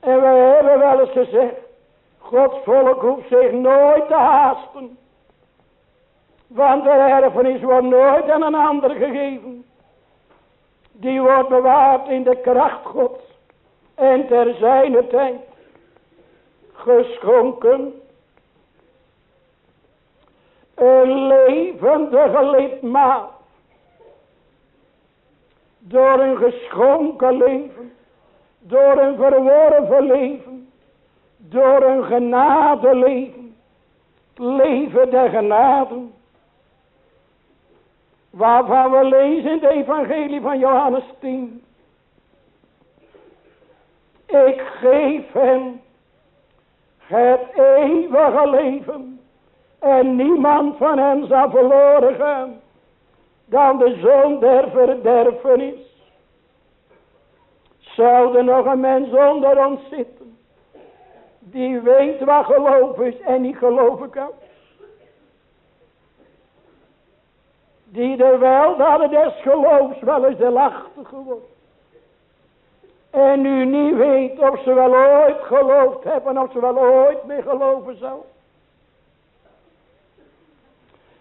En we hebben wel eens gezegd. Gods volk hoeft zich nooit te haasten. Want de erfenis wordt nooit aan een ander gegeven. Die wordt bewaard in de kracht Gods. En ter zijner tijd. Geschonken. Een levendige lidmaat door een geschonken leven. Door een verworven leven. Door een genadeleven. Leven der genade. Waarvan we lezen in het evangelie van Johannes 10. Ik geef hem het eeuwige leven. En niemand van hen zal verloren gaan. Dan de zoon der verderfenis. Zou er nog een mens onder ons zitten. Die weet wat geloof is en niet geloven kan. Die wel dat het des geloofs wel eens de lachtige wordt. En nu niet weet of ze wel ooit geloofd hebben. Of ze wel ooit meer geloven zal.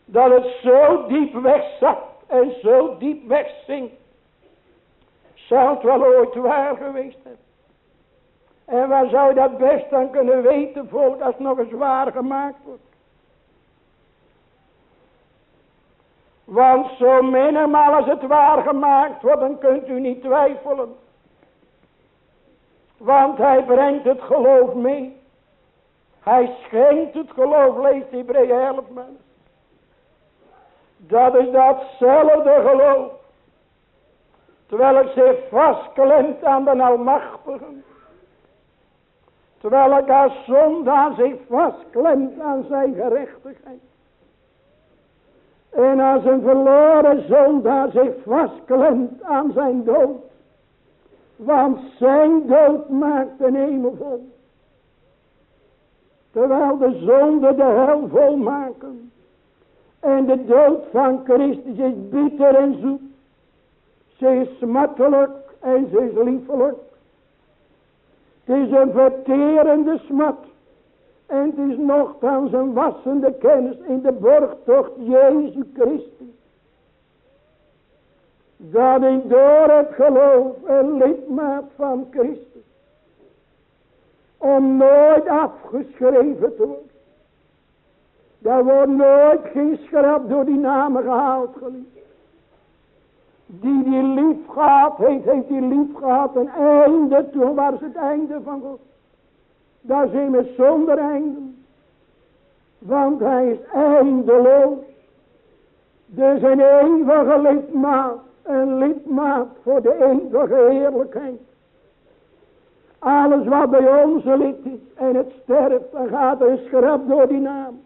Dat het zo diep wegzakt. En zo diep wegzinkt. Zou het wel ooit waar geweest hebben. En waar zou je dat best dan kunnen weten als het nog eens waar gemaakt wordt. Want zo minimaal als het waar gemaakt wordt, dan kunt u niet twijfelen. Want hij brengt het geloof mee. Hij schenkt het geloof, leest Hebreeën 11 mensen. Dat is datzelfde geloof. Terwijl ik zich vastklemt aan de Almachtige. Terwijl ik als zondaar zich vastklemt aan zijn gerechtigheid. En als een verloren zondaar zich vastklemt aan zijn dood. Want zijn dood maakt een hemel vol. Terwijl de zonde de hel vol maken. En de dood van Christus is bitter en zoet. Ze is smartelijk en ze is liefelijk. Het is een verterende smat. En het is nogthans een wassende kennis in de borgtocht Jezus Christus. Dat ik door het geloof een lidmaat van Christus. Om nooit afgeschreven te worden. Daar wordt nooit geen schrap door die namen gehaald geliefd. Die die lief gehad heeft, heeft die lief gehad een einde. Toen was het einde van God. Daar zijn we zonder einde. Want hij is eindeloos. Dus een eeuwige lidmaat. Een lidmaat voor de eeuwige heerlijkheid. Alles wat bij onze lid is en het sterft, dan gaat een schrap door die naam.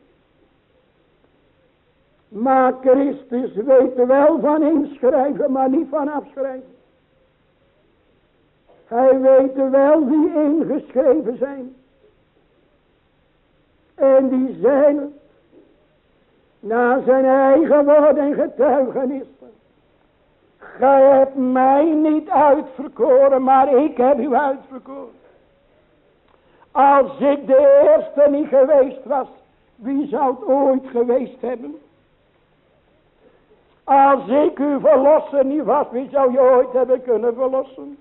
Maar Christus weet wel van inschrijven, maar niet van afschrijven. Hij weet wel wie ingeschreven zijn. En die zijn naar zijn eigen woord en getuigenissen. Gij hebt mij niet uitverkoren, maar ik heb u uitverkoren. Als ik de eerste niet geweest was, wie zou het ooit geweest hebben? Als ik u verlossen niet was, wie zou je ooit hebben kunnen verlossen?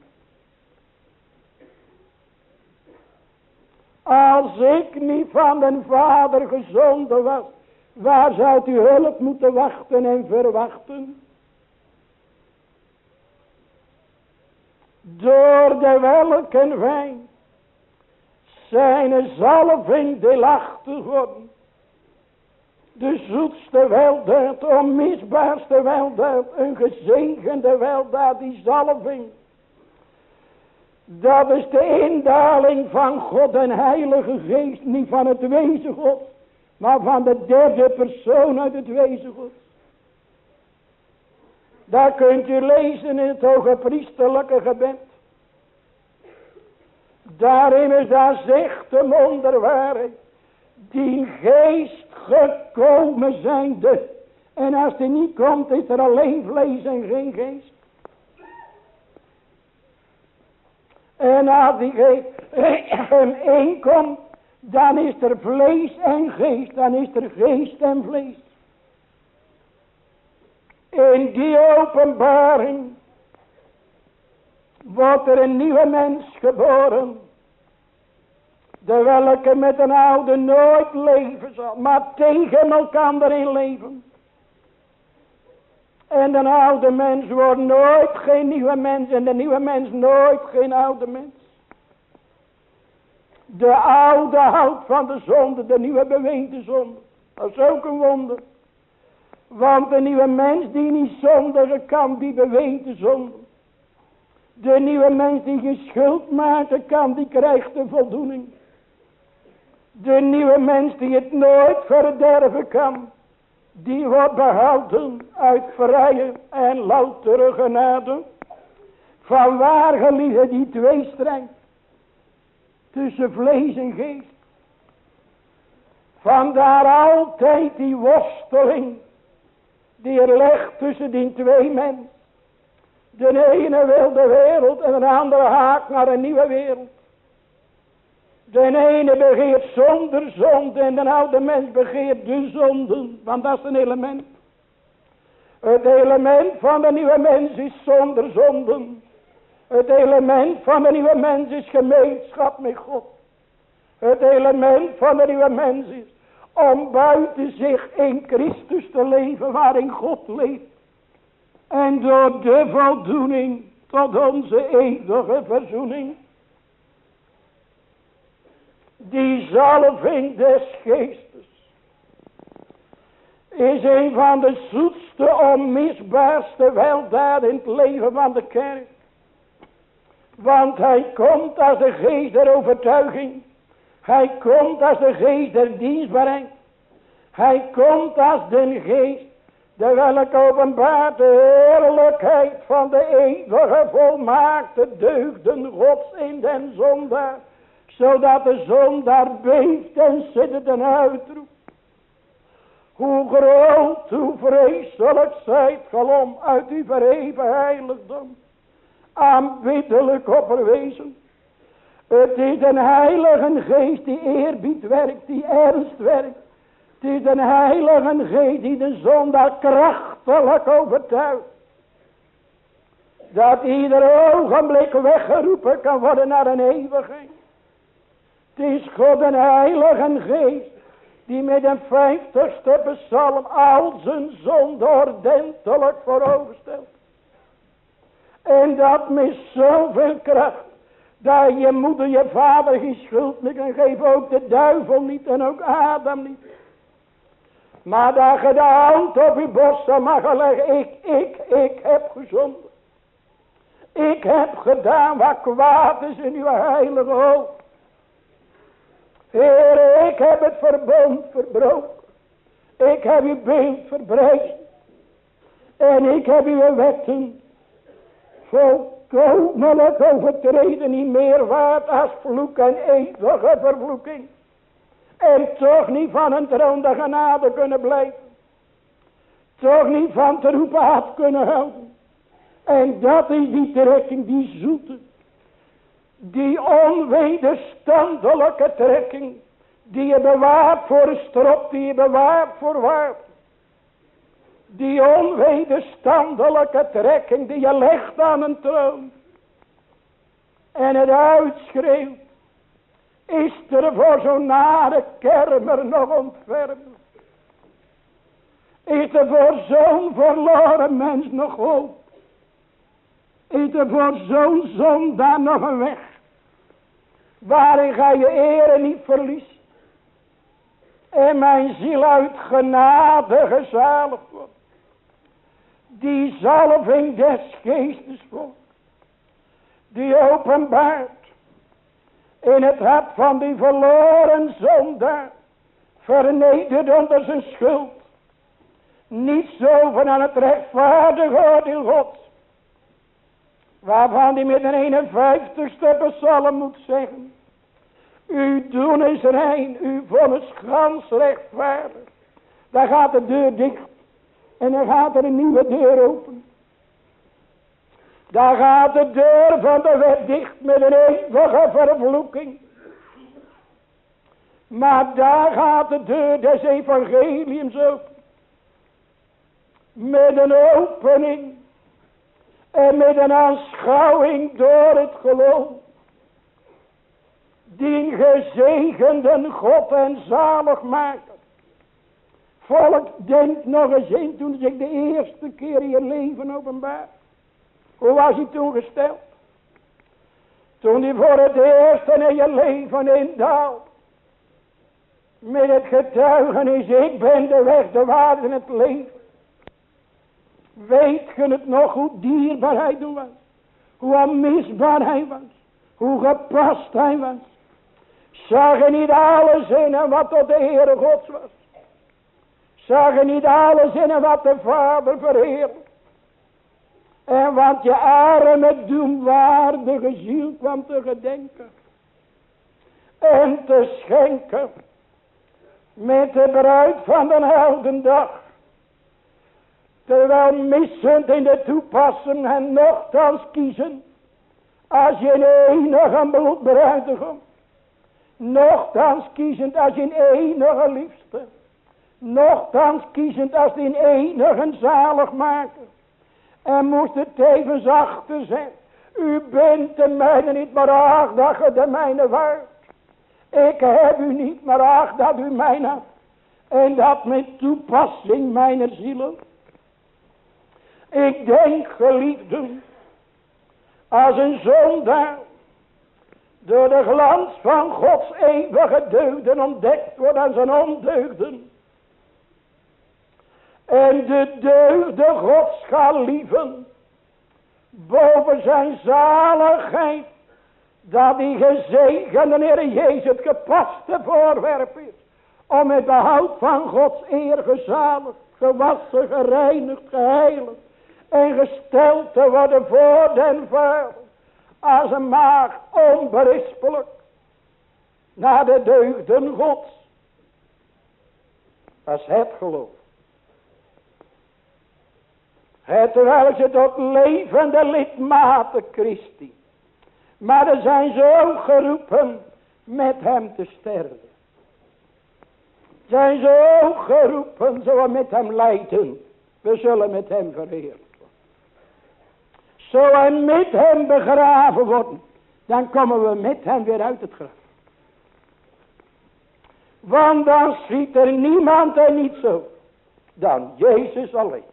Als ik niet van den Vader gezonden was, waar zou u hulp moeten wachten en verwachten? Door de welke wij zijn zalving deelachtig worden de zoetste weldaad, onmisbaarste weldaad, een gezegende weldaad, die zalving. Dat is de indaling van God en Heilige Geest, niet van het wezen God, maar van de derde persoon uit het wezen God. Daar kunt u lezen in het hoge priesterlijke gebed. Daarin is daar zegt waarheid die geest gekomen zijnde. En als die niet komt, is er alleen vlees en geen geest. En als die geest één komt, dan is er vlees en geest. Dan is er geest en vlees. In die openbaring wordt er een nieuwe mens geboren. De welke met een oude nooit leven zal. Maar tegen elkaar in leven. En de oude mens wordt nooit geen nieuwe mens. En de nieuwe mens nooit geen oude mens. De oude houdt van de zonde, de nieuwe beweent de zonde. Dat is ook een wonder. Want de nieuwe mens die niet zondigen kan, die beweent de zonde. De nieuwe mens die geen schuld maken kan, die krijgt de voldoening. De nieuwe mens die het nooit verderven kan, die wordt behouden uit vrije en loutere genade. Van waar geliefde die tweestrijd tussen vlees en geest. Vandaar altijd die worsteling die er ligt tussen die twee mensen. De ene wil de wereld en de andere haakt naar een nieuwe wereld. De ene begeert zonder zonde en de oude mens begeert de zonden. Want dat is een element. Het element van de nieuwe mens is zonder zonden. Het element van de nieuwe mens is gemeenschap met God. Het element van de nieuwe mens is om buiten zich in Christus te leven waarin God leeft. En door de voldoening tot onze eeuwige verzoening. Die zalving des geestes is een van de zoetste, onmisbaarste weldaden in het leven van de kerk. Want hij komt als de geest der overtuiging. Hij komt als de geest der dienstbaarheid. Hij komt als de geest de welke openbaart de heerlijkheid van de eeuwige volmaakte deugden gods in den zondaar. Zodat de zondaar beeft en zittert en uitroept. Hoe groot, hoe vreselijk zijt galom uit uw verheven heiligdom aanbiddelijk opperwezen. Het is een heilige geest die eerbied werkt, die ernst werkt. Het is een heilige geest die de zondaar krachtelijk overtuigt. Dat ieder ogenblik weggeroepen kan worden naar een eeuwigheid. Het is God een heilige geest die met een vijftigste psalm al zijn zonde ordentelijk vooroverstelt. En dat met zoveel kracht. Dat je moeder, je vader geen schuld meer kan geven. Ook de duivel niet en ook Adam niet. Maar dat je de hand op je borst mag leggen. Ik, ik, ik heb gezonden. Ik heb gedaan wat kwaad is in uw heilige hoofd. Heer, ik heb het verbond verbroken. Ik heb uw beeld verbreid. En ik heb uw wetten volkomenlijk overtreden niet meer waard als vloek en eeuwige vervloeking. En toch niet van een troon de genade kunnen blijven. Toch niet van te roepen kunnen houden. En dat is die trekking, die zoete. Die onwederstandelijke trekking. Die je bewaart voor strop, die je bewaart voor waard. Die onwederstandelijke trekking die je legt aan een troon. En het uitschreeuwt. Is er voor zo'n nare kermer nog ontfermen? Is er voor zo'n verloren mens nog hoop? Is er voor zo'n zondaar nog een weg? Waarin ga je ere niet verliezen? En mijn ziel uit genade gezaligd wordt die zalving des geestes voor. Die openbaart in het hart van die verloren zondaar. Vernederd onder zijn schuld. Niet zo van aan het rechtvaardige oordeel God. Waarvan hij met een 51ste psalm moet zeggen. U doen is rein, uw vonnis gans rechtvaardig. Daar gaat de deur dicht. En dan gaat er een nieuwe deur open. Daar gaat de deur van de wet dicht met een eeuwige vervloeking. Maar daar gaat de deur des evangeliums open. Met een opening. En met een aanschouwing door het geloof. Die gezegende God en zalig. Volk, denk nog eens in toen zich de eerste keer in je leven openbaar. Hoe was hij toen gesteld? Toen hij voor het eerst in je leven indaalt. Met het getuigenis, ik ben de weg, de waarde en het leven. Weet je het nog hoe dierbaar hij toen was? Hoe onmisbaar hij was? Hoe gepast hij was? Zag je niet alles in wat tot de Heere Gods was? Zag je niet alles in wat de Vader verheerlijk? En wat je arme doemwaardige ziel kwam te gedenken. En te schenken. Met de bruid van de heldendag. Terwijl missend in de toepassing en nogthans kiezen. Als je een enige bloedbruidegom. Nochtans kiezend als in enige liefste. Nochtans kiezend als in enige zalig maken. En moest het tevens achter zijn. U bent de mijne niet, maar ach dat ge de mijne waard. Ik heb u niet, maar ach dat u mij had. En dat met toepassing mijn zielen. Ik denk geliefden. Als een zondaar. Door de glans van Gods eeuwige deugden ontdekt wordt aan zijn ondeugden. En de deugde Gods gaat lieven. Boven zijn zaligheid. Dat die gezegende Heer Jezus het gepaste voorwerp is. Om het behoud van Gods eer gezaligd, gewassen, gereinigd, geheiligd. En gesteld te worden voor den Vader. Als een maag onberispelijk. Naar de deugden Gods. Als het geloof. Het ze tot levende lidmaten Christi. Maar er zijn ze ook geroepen met hem te sterven. Zijn ze ook geroepen, we met hem lijden. We zullen met hem vereerd worden. Zo we met hem begraven worden. Dan komen we met hem weer uit het graf. Want dan ziet er niemand en niet zo. Dan Jezus alleen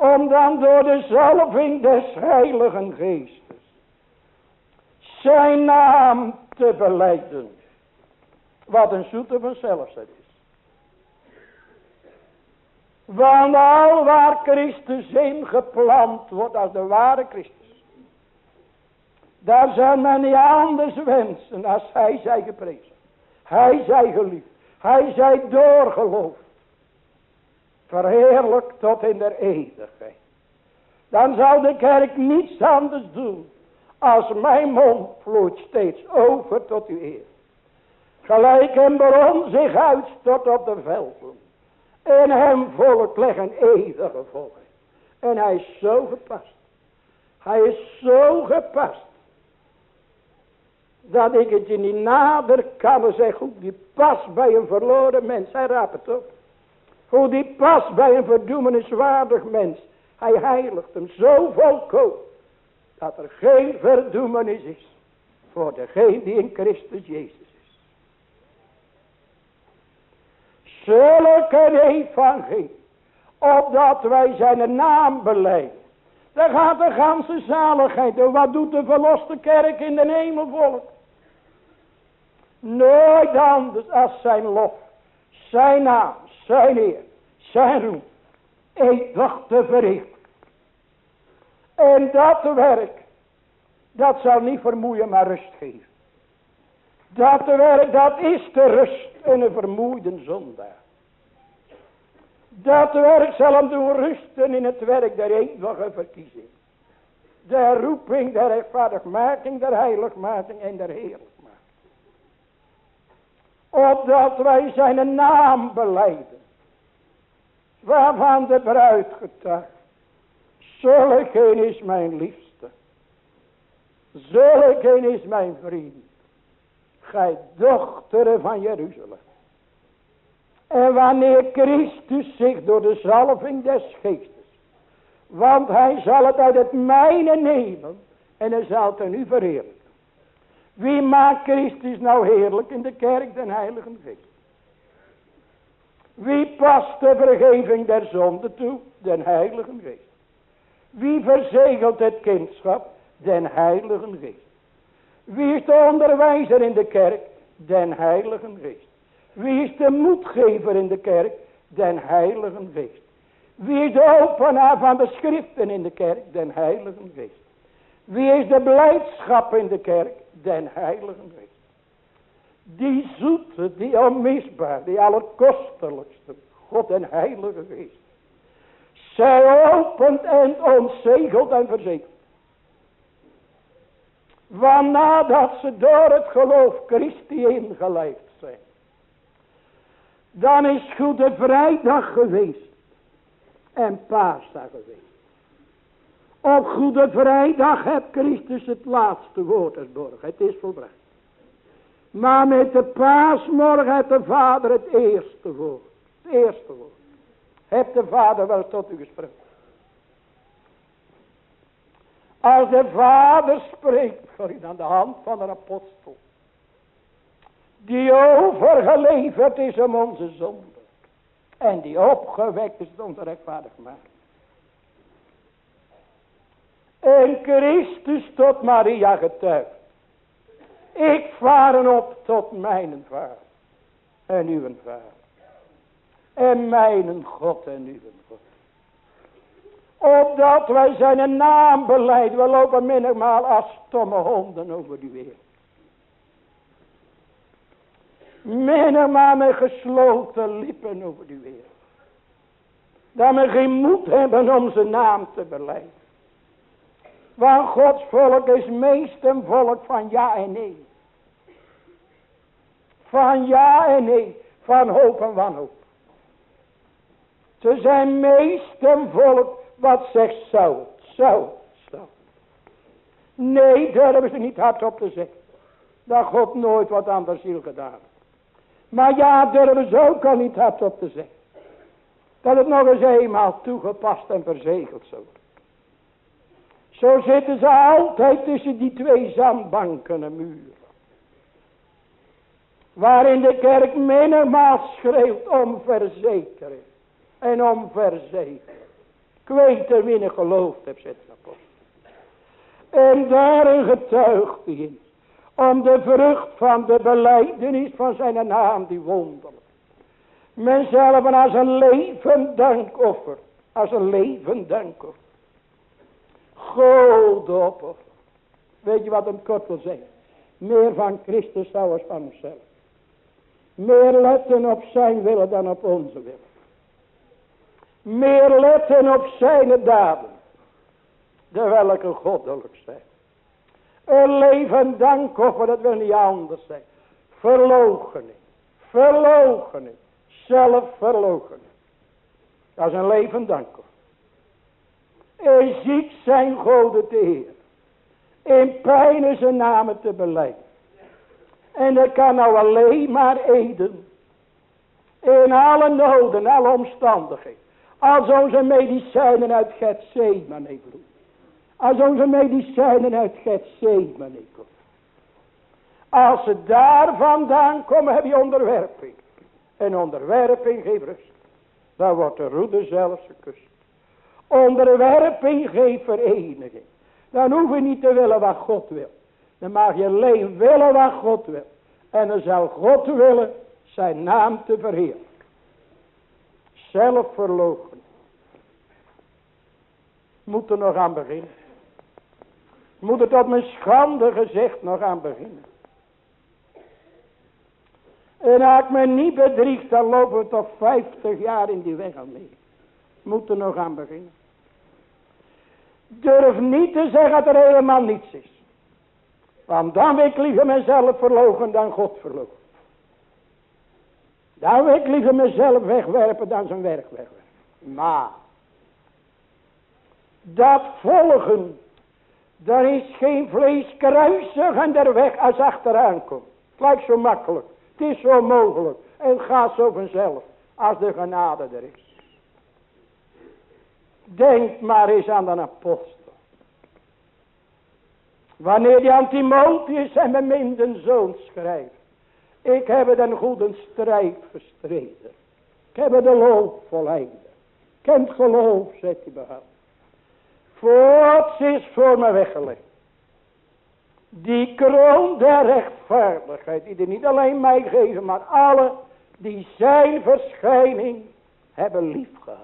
om dan door de zalving des heiligen geestes zijn naam te beleiden. Wat een zoete vanzelf is. Want al waar Christus in geplant wordt als de ware Christus. Daar zijn men niet anders wensen als hij zij geprezen. Hij zij geliefd. Hij zij doorgeloofd verheerlijk tot in der eeuwigheid. Dan zal de kerk niets anders doen. Als mijn mond vloeit steeds over tot uw eer. Gelijk een bron zich uitstort op de velden. En hem volk leggen eeuwige volk. En hij is zo gepast. Hij is zo gepast. Dat ik het je niet nader kan zeggen. Hoe die past bij een verloren mens. Hij raapt het op. Hoe die past bij een verdoemeniswaardig mens. Hij heiligt hem zo volkomen. Dat er geen verdoemenis is. Voor degene die in Christus Jezus is. Zulke evangelie. Opdat wij zijn naam beleiden. Daar gaat de ganse zaligheid door. Wat doet de verloste kerk in de hemelvolk? Nooit anders als zijn lof. Zijn naam zijn eer, zijn roem, eeuwig te verrichten. En dat werk, dat zal niet vermoeien, maar rust geven. Dat werk, dat is de rust een vermoeide zondaar. Dat werk zal hem doen rusten in het werk der eeuwige verkiezing. De roeping, der rechtvaardigmaking, der heiligmaking en der heerlijkmaking. Opdat wij zijn naam beleiden waarvan de bruid getuigt. Zulke is mijn liefste. Zulke is mijn vriend. Gij dochteren van Jeruzalem. En wanneer Christus zich door de zalving des geestes. Want hij zal het uit het mijne nemen. En hij zal het nu verheerlijken. Wie maakt Christus nou heerlijk in de kerk den Heilige Geest? Wie past de vergeving der zonde toe? Den Heilige Geest. Wie verzegelt het kindschap? Den Heilige Geest. Wie is de onderwijzer in de kerk? Den Heilige Geest. Wie is de moedgever in de kerk? Den Heilige Geest. Wie is de openaar van de schriften in de kerk? Den Heilige Geest. Wie is de blijdschap in de kerk? Den Heilige Geest. Die zoete, die onmisbaar, die allerkostelijkste, God en Heilige Geest. Zij opent en ontzegelt en verzekert. Want nadat ze door het geloof Christi ingelijfd zijn. Dan is Goede Vrijdag geweest. En Paasdag geweest. Op Goede Vrijdag heeft Christus het laatste woord borg. Het is volbracht. Maar met de paasmorgen heeft de vader het eerste woord. Het eerste woord. Heeft de vader wel tot u gesproken. Als de vader spreekt, sorry, aan de hand van een apostel. Die overgeleverd is om onze zonde. En die opgewekt is om de rechtvaardig maken. En Christus tot Maria getuigt. Ik varen op tot mijn vader. En uw vader. En mijn God en uw God. Opdat wij zijn naam beleiden. We lopen menigmaal als stomme honden over die wereld. Menigmaal met gesloten lippen over die wereld. Dat we geen moed hebben om zijn naam te beleiden. Want Gods volk is meest een volk van ja en nee. Van ja en nee. Van hoop en wanhoop. Ze zijn meest een volk wat zegt zo, zo, zo. Nee, durven ze niet hardop te zeggen. Dat God nooit wat aan de ziel gedaan Maar ja, durven ze ook al niet hardop te zeggen. Dat het nog eens eenmaal toegepast en verzegeld zou worden. Zo zitten ze altijd tussen die twee zandbanken en muren. Waarin de kerk menigmaal schreeuwt om verzekering. En om verzekering. Weet er wie geloofd hebt, zegt de apostel. En daarin getuigt hij in. Om de vrucht van de beleidenis van zijn naam die wonderlijk. Men zelf als een levend dankoffer. Als een levend dankoffer. God opoffer. Weet je wat hem kort wil zeggen? Meer van Christus zou als van onszelf. Meer letten op zijn willen dan op onze willen. Meer letten op zijn daden. De welke goddelijk zijn. Een leven dankoffer, dat wil niet anders zijn. Verloochening. Verloochening. Zelfverloochening. Dat is een leven dankoffer. En ziet zijn goden te heer. In pijn zijn namen te beleiden. En dat kan nou alleen maar eden. In alle noden, alle omstandigheden. Als onze medicijnen uit Gethsemane vloeien. Als onze medicijnen uit Gethsemane komen. Als ze daar vandaan komen heb je onderwerping. En onderwerping geeft rust. Dan wordt de roede zelfs gekust. Onderwerping geeft vereniging. Dan hoef je niet te willen wat God wil. Dan mag je alleen willen wat God wil. En dan zal God willen zijn naam te verheerlijken. Zelfverloochen. Moet er nog aan beginnen. Moet er tot mijn schande gezegd nog aan beginnen. En als ik me niet bedriegt, dan lopen we toch 50 jaar in die weg al mee. Moet er nog aan beginnen. Durf niet te zeggen dat er helemaal niets is. Want dan wil ik liever mezelf verlogen dan God verlogen. Dan wil ik liever mezelf wegwerpen dan zijn werk wegwerpen. Maar. Dat volgen. Daar is geen vlees kruisig der weg als achteraan komt. Het lijkt zo makkelijk. Het is zo mogelijk. En het gaat zo vanzelf. Als de genade er is. Denk maar eens aan de apostel. Wanneer die aan Timotheus en beminden zoon schrijft. Ik heb een goede strijd gestreden. Ik heb de loop volleinde. Kent geloof, zegt hij behoud. Voorts is voor me weggelegd. Die kroon der rechtvaardigheid. Die er niet alleen mij geven. Maar alle die zijn verschijning hebben lief gehad.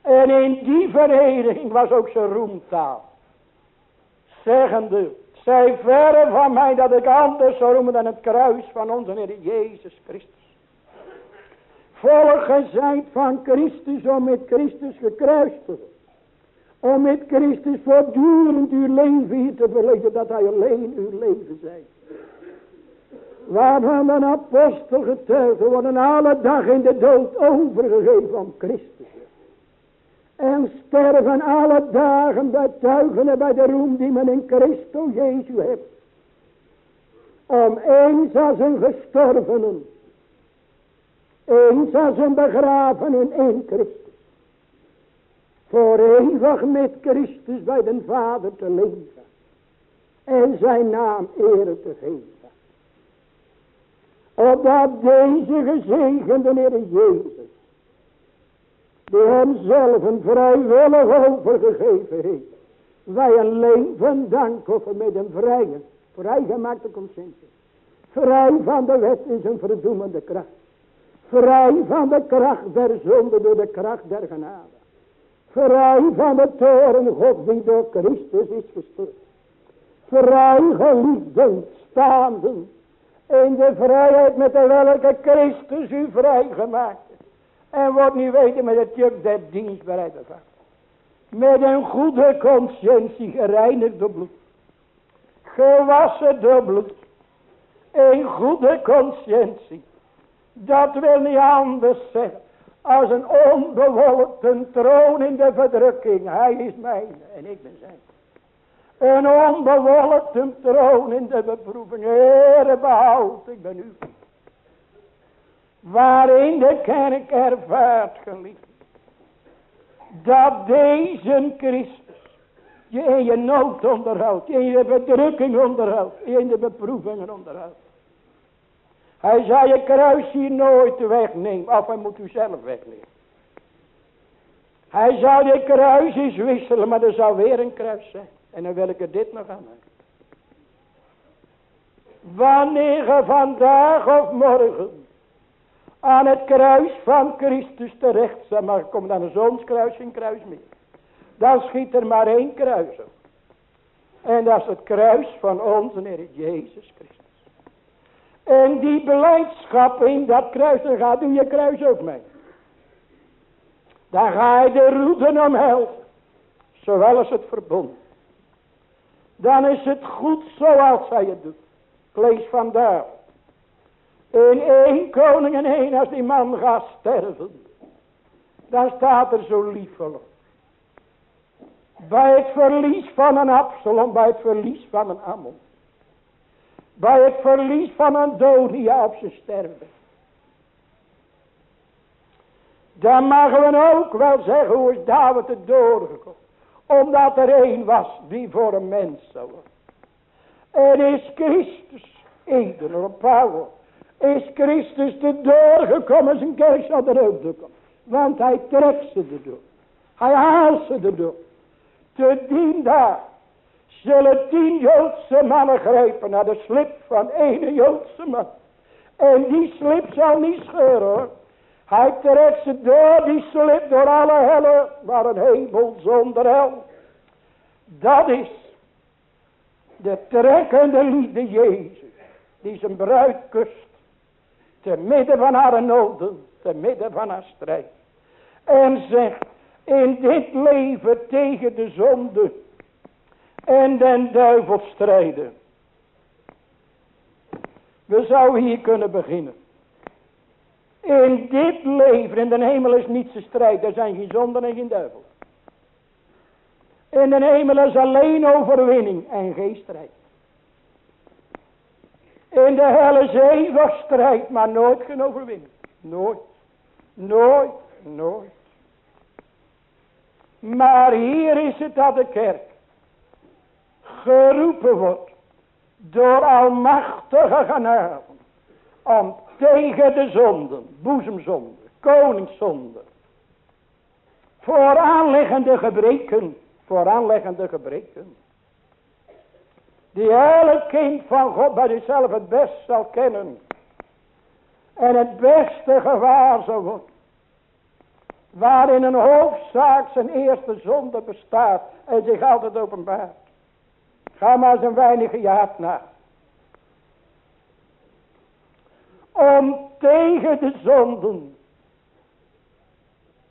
En in die vereniging was ook zijn roemtaal. Zeggende. Zij verre van mij dat ik anders zou roemen dan het kruis van onze Heer Jezus Christus. Volgen zijn van Christus om met Christus gekruist te worden. Om met Christus voortdurend uw leven hier te verleggen dat hij alleen uw leven zijn. Waarvan een apostel getuigde worden alle dag in de dood overgegeven om Christus. En sterven alle dagen bij tuigen bij de roem die men in Christus Jezus heeft. Om eens als een gestorvenen. Eens als een begravenen in Christus voor eeuwig met Christus bij den Vader te leven. En zijn naam ere te geven. Opdat deze gezegende Heer Jezus. Die hemzelf een vrijwillig overgegeven heeft. Wij een leven dankoffen met een vrije, vrijgemaakte conscientie. Vrij van de wet in zijn verdoemende kracht. Vrij van de kracht der zonde door de kracht der genade. Vrij van de toren God die door Christus is gestuurd. Vrij geliefden staanden in de vrijheid met de welke Christus u vrijgemaakt. En wordt niet weten met het juk der dienstbaarheid ervan. Met een goede conscientie gereinigd door bloed. Gewassen door bloed. Een goede conscientie. Dat wil niet anders zeggen als een onbewolkte troon in de verdrukking. Hij is mijn en ik ben zijn. Een onbewolkte troon in de beproeving. Heere behoud, ik ben u. Waarin de kerk ervaart geliefd. Dat deze Christus je in je nood onderhoudt. Je in je bedrukking onderhoudt. Je in de beproevingen onderhoudt. Hij zei je kruis hier nooit wegnemen. Of hij moet u zelf wegnemen. Hij zou je kruis eens wisselen. Maar er zou weer een kruis zijn. En dan wil ik er dit nog aan maken. Wanneer je vandaag of morgen aan het kruis van Christus terecht zou maar komt dan een zonskruis geen kruis meer. Dan schiet er maar één kruis op. En dat is het kruis van onze Heer Jezus Christus. En die beleidschap in dat kruis, dan gaat u je kruis ook mee. Dan ga je de roeten omhelzen. Zowel als het verbond. Dan is het goed zoals hij het doet. Lees vandaar. In één koning en één als die man gaat sterven. Dan staat er zo liefelijk. Bij het verlies van een Absalom, bij het verlies van een Ammon. Bij het verlies van een die op zijn sterven. Dan mogen we ook wel zeggen hoe is David het doorgekomen. Omdat er één was die voor een mens zou. En is Christus, ieder op Paulus, is Christus er doorgekomen, zijn kerk zal er ook doorkomen. Want hij trekt ze erdoor. Hij haalt ze erdoor. Te dien daar zullen tien Joodse mannen grijpen naar de slip van ene Joodse man. En die slip zal niet scheuren hoor. Hij trekt ze door die slip door alle hellen, maar een hemel zonder hel. Dat is de trekkende liefde Jezus, die zijn bruid kust, te midden van haar noden, te midden van haar strijd. En zegt, in dit leven tegen de zonde, en den duivel strijden. We zouden hier kunnen beginnen. In dit leven, in de hemel is niets te strijd. Er zijn geen zonden en geen duivel. In de hemel is alleen overwinning en geen strijd. In de hel is eeuwig strijd, maar nooit geen overwinning. Nooit. Nooit. Nooit. Maar hier is het dat de kerk geroepen wordt door almachtige genade om tegen de zonden, boezemzonden, koningszonden, voor aanleggende gebreken, voor aanleggende gebreken, Die elk kind van God bij zichzelf het best zal kennen. En het beste gewaar zal worden. Waarin een hoofdzaak zijn eerste zonde bestaat. En zich altijd openbaart. Ga maar eens een weinige jaar na. Om tegen de zonden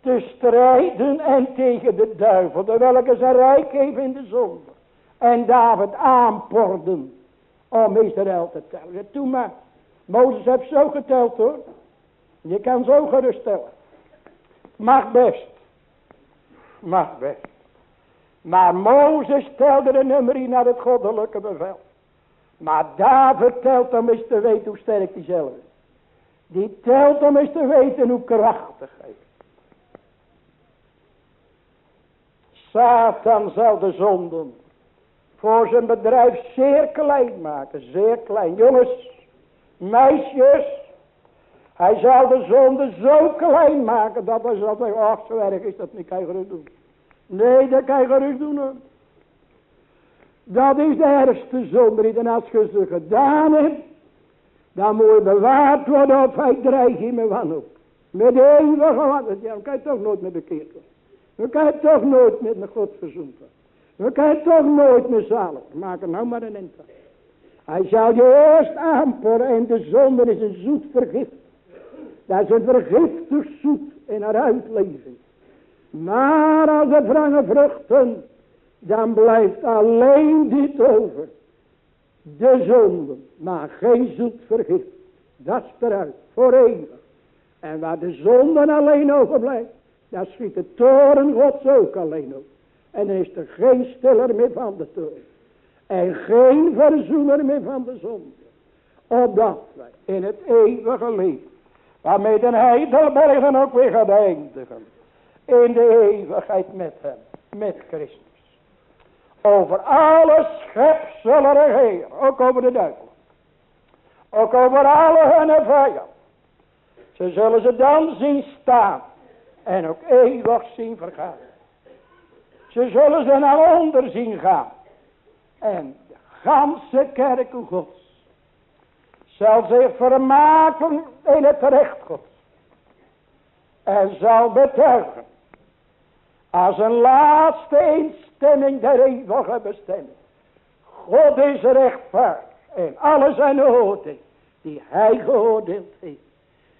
te strijden en tegen de duivel. De welke zijn rijk heeft in de zonde. En David aanporden om Israël te tellen. Toen maar. Mozes heeft zo geteld hoor. Je kan zo geruststellen. Mag best. Mag best. Maar Mozes telde de nummer naar het goddelijke bevel. Maar David telt om eens te weten hoe sterk hij zelf is. Die telt om eens te weten hoe krachtig hij is. Satan zal de zonden voor zijn bedrijf zeer klein maken. Zeer klein. Jongens, meisjes. Hij zal de zonde zo klein maken dat hij zal zeggen, zo erg is dat niet, kan je gerust doen. Nee, dat kan je gerust doen. Dat is de ergste zonde. En als je ze gedaan hebt, dan moet je bewaard worden of hij dreigt je met wanhoop. Met eeuwige wanhoop. Ja, dan kan je toch nooit meer bekeerd worden. Dan kan je toch nooit met een God verzoend. We kunnen toch nooit meer zalig. Maak er nou maar een eind Hij zal je eerst aanporen en de zonde is een zoet vergift. Dat is een vergiftig zoet in haar uitleving. Maar als het wrange vruchten, dan blijft alleen dit over. De zonde, maar geen zoet vergift. Dat is eruit, voor eeuwig. En waar de zonde alleen overblijft, daar schiet de toren gods ook alleen op. En is er geen stiller meer van de toren. En geen verzoener meer van de zonde. Opdat wij in het eeuwige leven. Waarmee de heidelbergen ook weer gaat eindigen. In de eeuwigheid met hem. Met Christus. Over alle schepselen regeren. Ook over de duivel. Ook over alle hun vijanden. Ze zullen ze dan zien staan. En ook eeuwig zien vergaan. Ze zullen ze naar onder zien gaan. En de ganse kerken gods zal zich vermaken in het recht gods. En zal betuigen als een laatste instemming der eeuwige bestemming. God is rechtvaardig in alle zijn oordeel die hij geoordeeld heeft.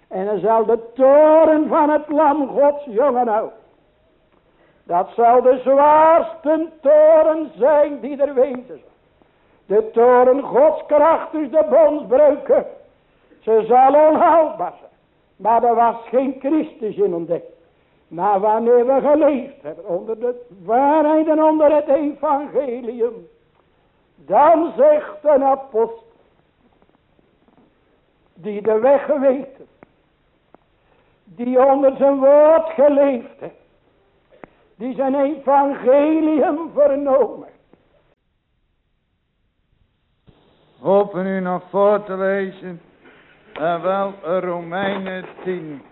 En dan zal de toren van het lam gods jongen ook dat zal de zwaarste toren zijn die er wezen zal. De toren gods is de bondsbreuken. Ze zal onhoudbaar zijn. Maar er was geen Christus in ontdekt. Maar wanneer we geleefd hebben onder de waarheid en onder het evangelium. Dan zegt een apostel. Die de weg geweten. Die onder zijn woord geleefd heeft die zijn evangelium vernomen. Hopen u nog voor te lezen. En wel Romeinen 10.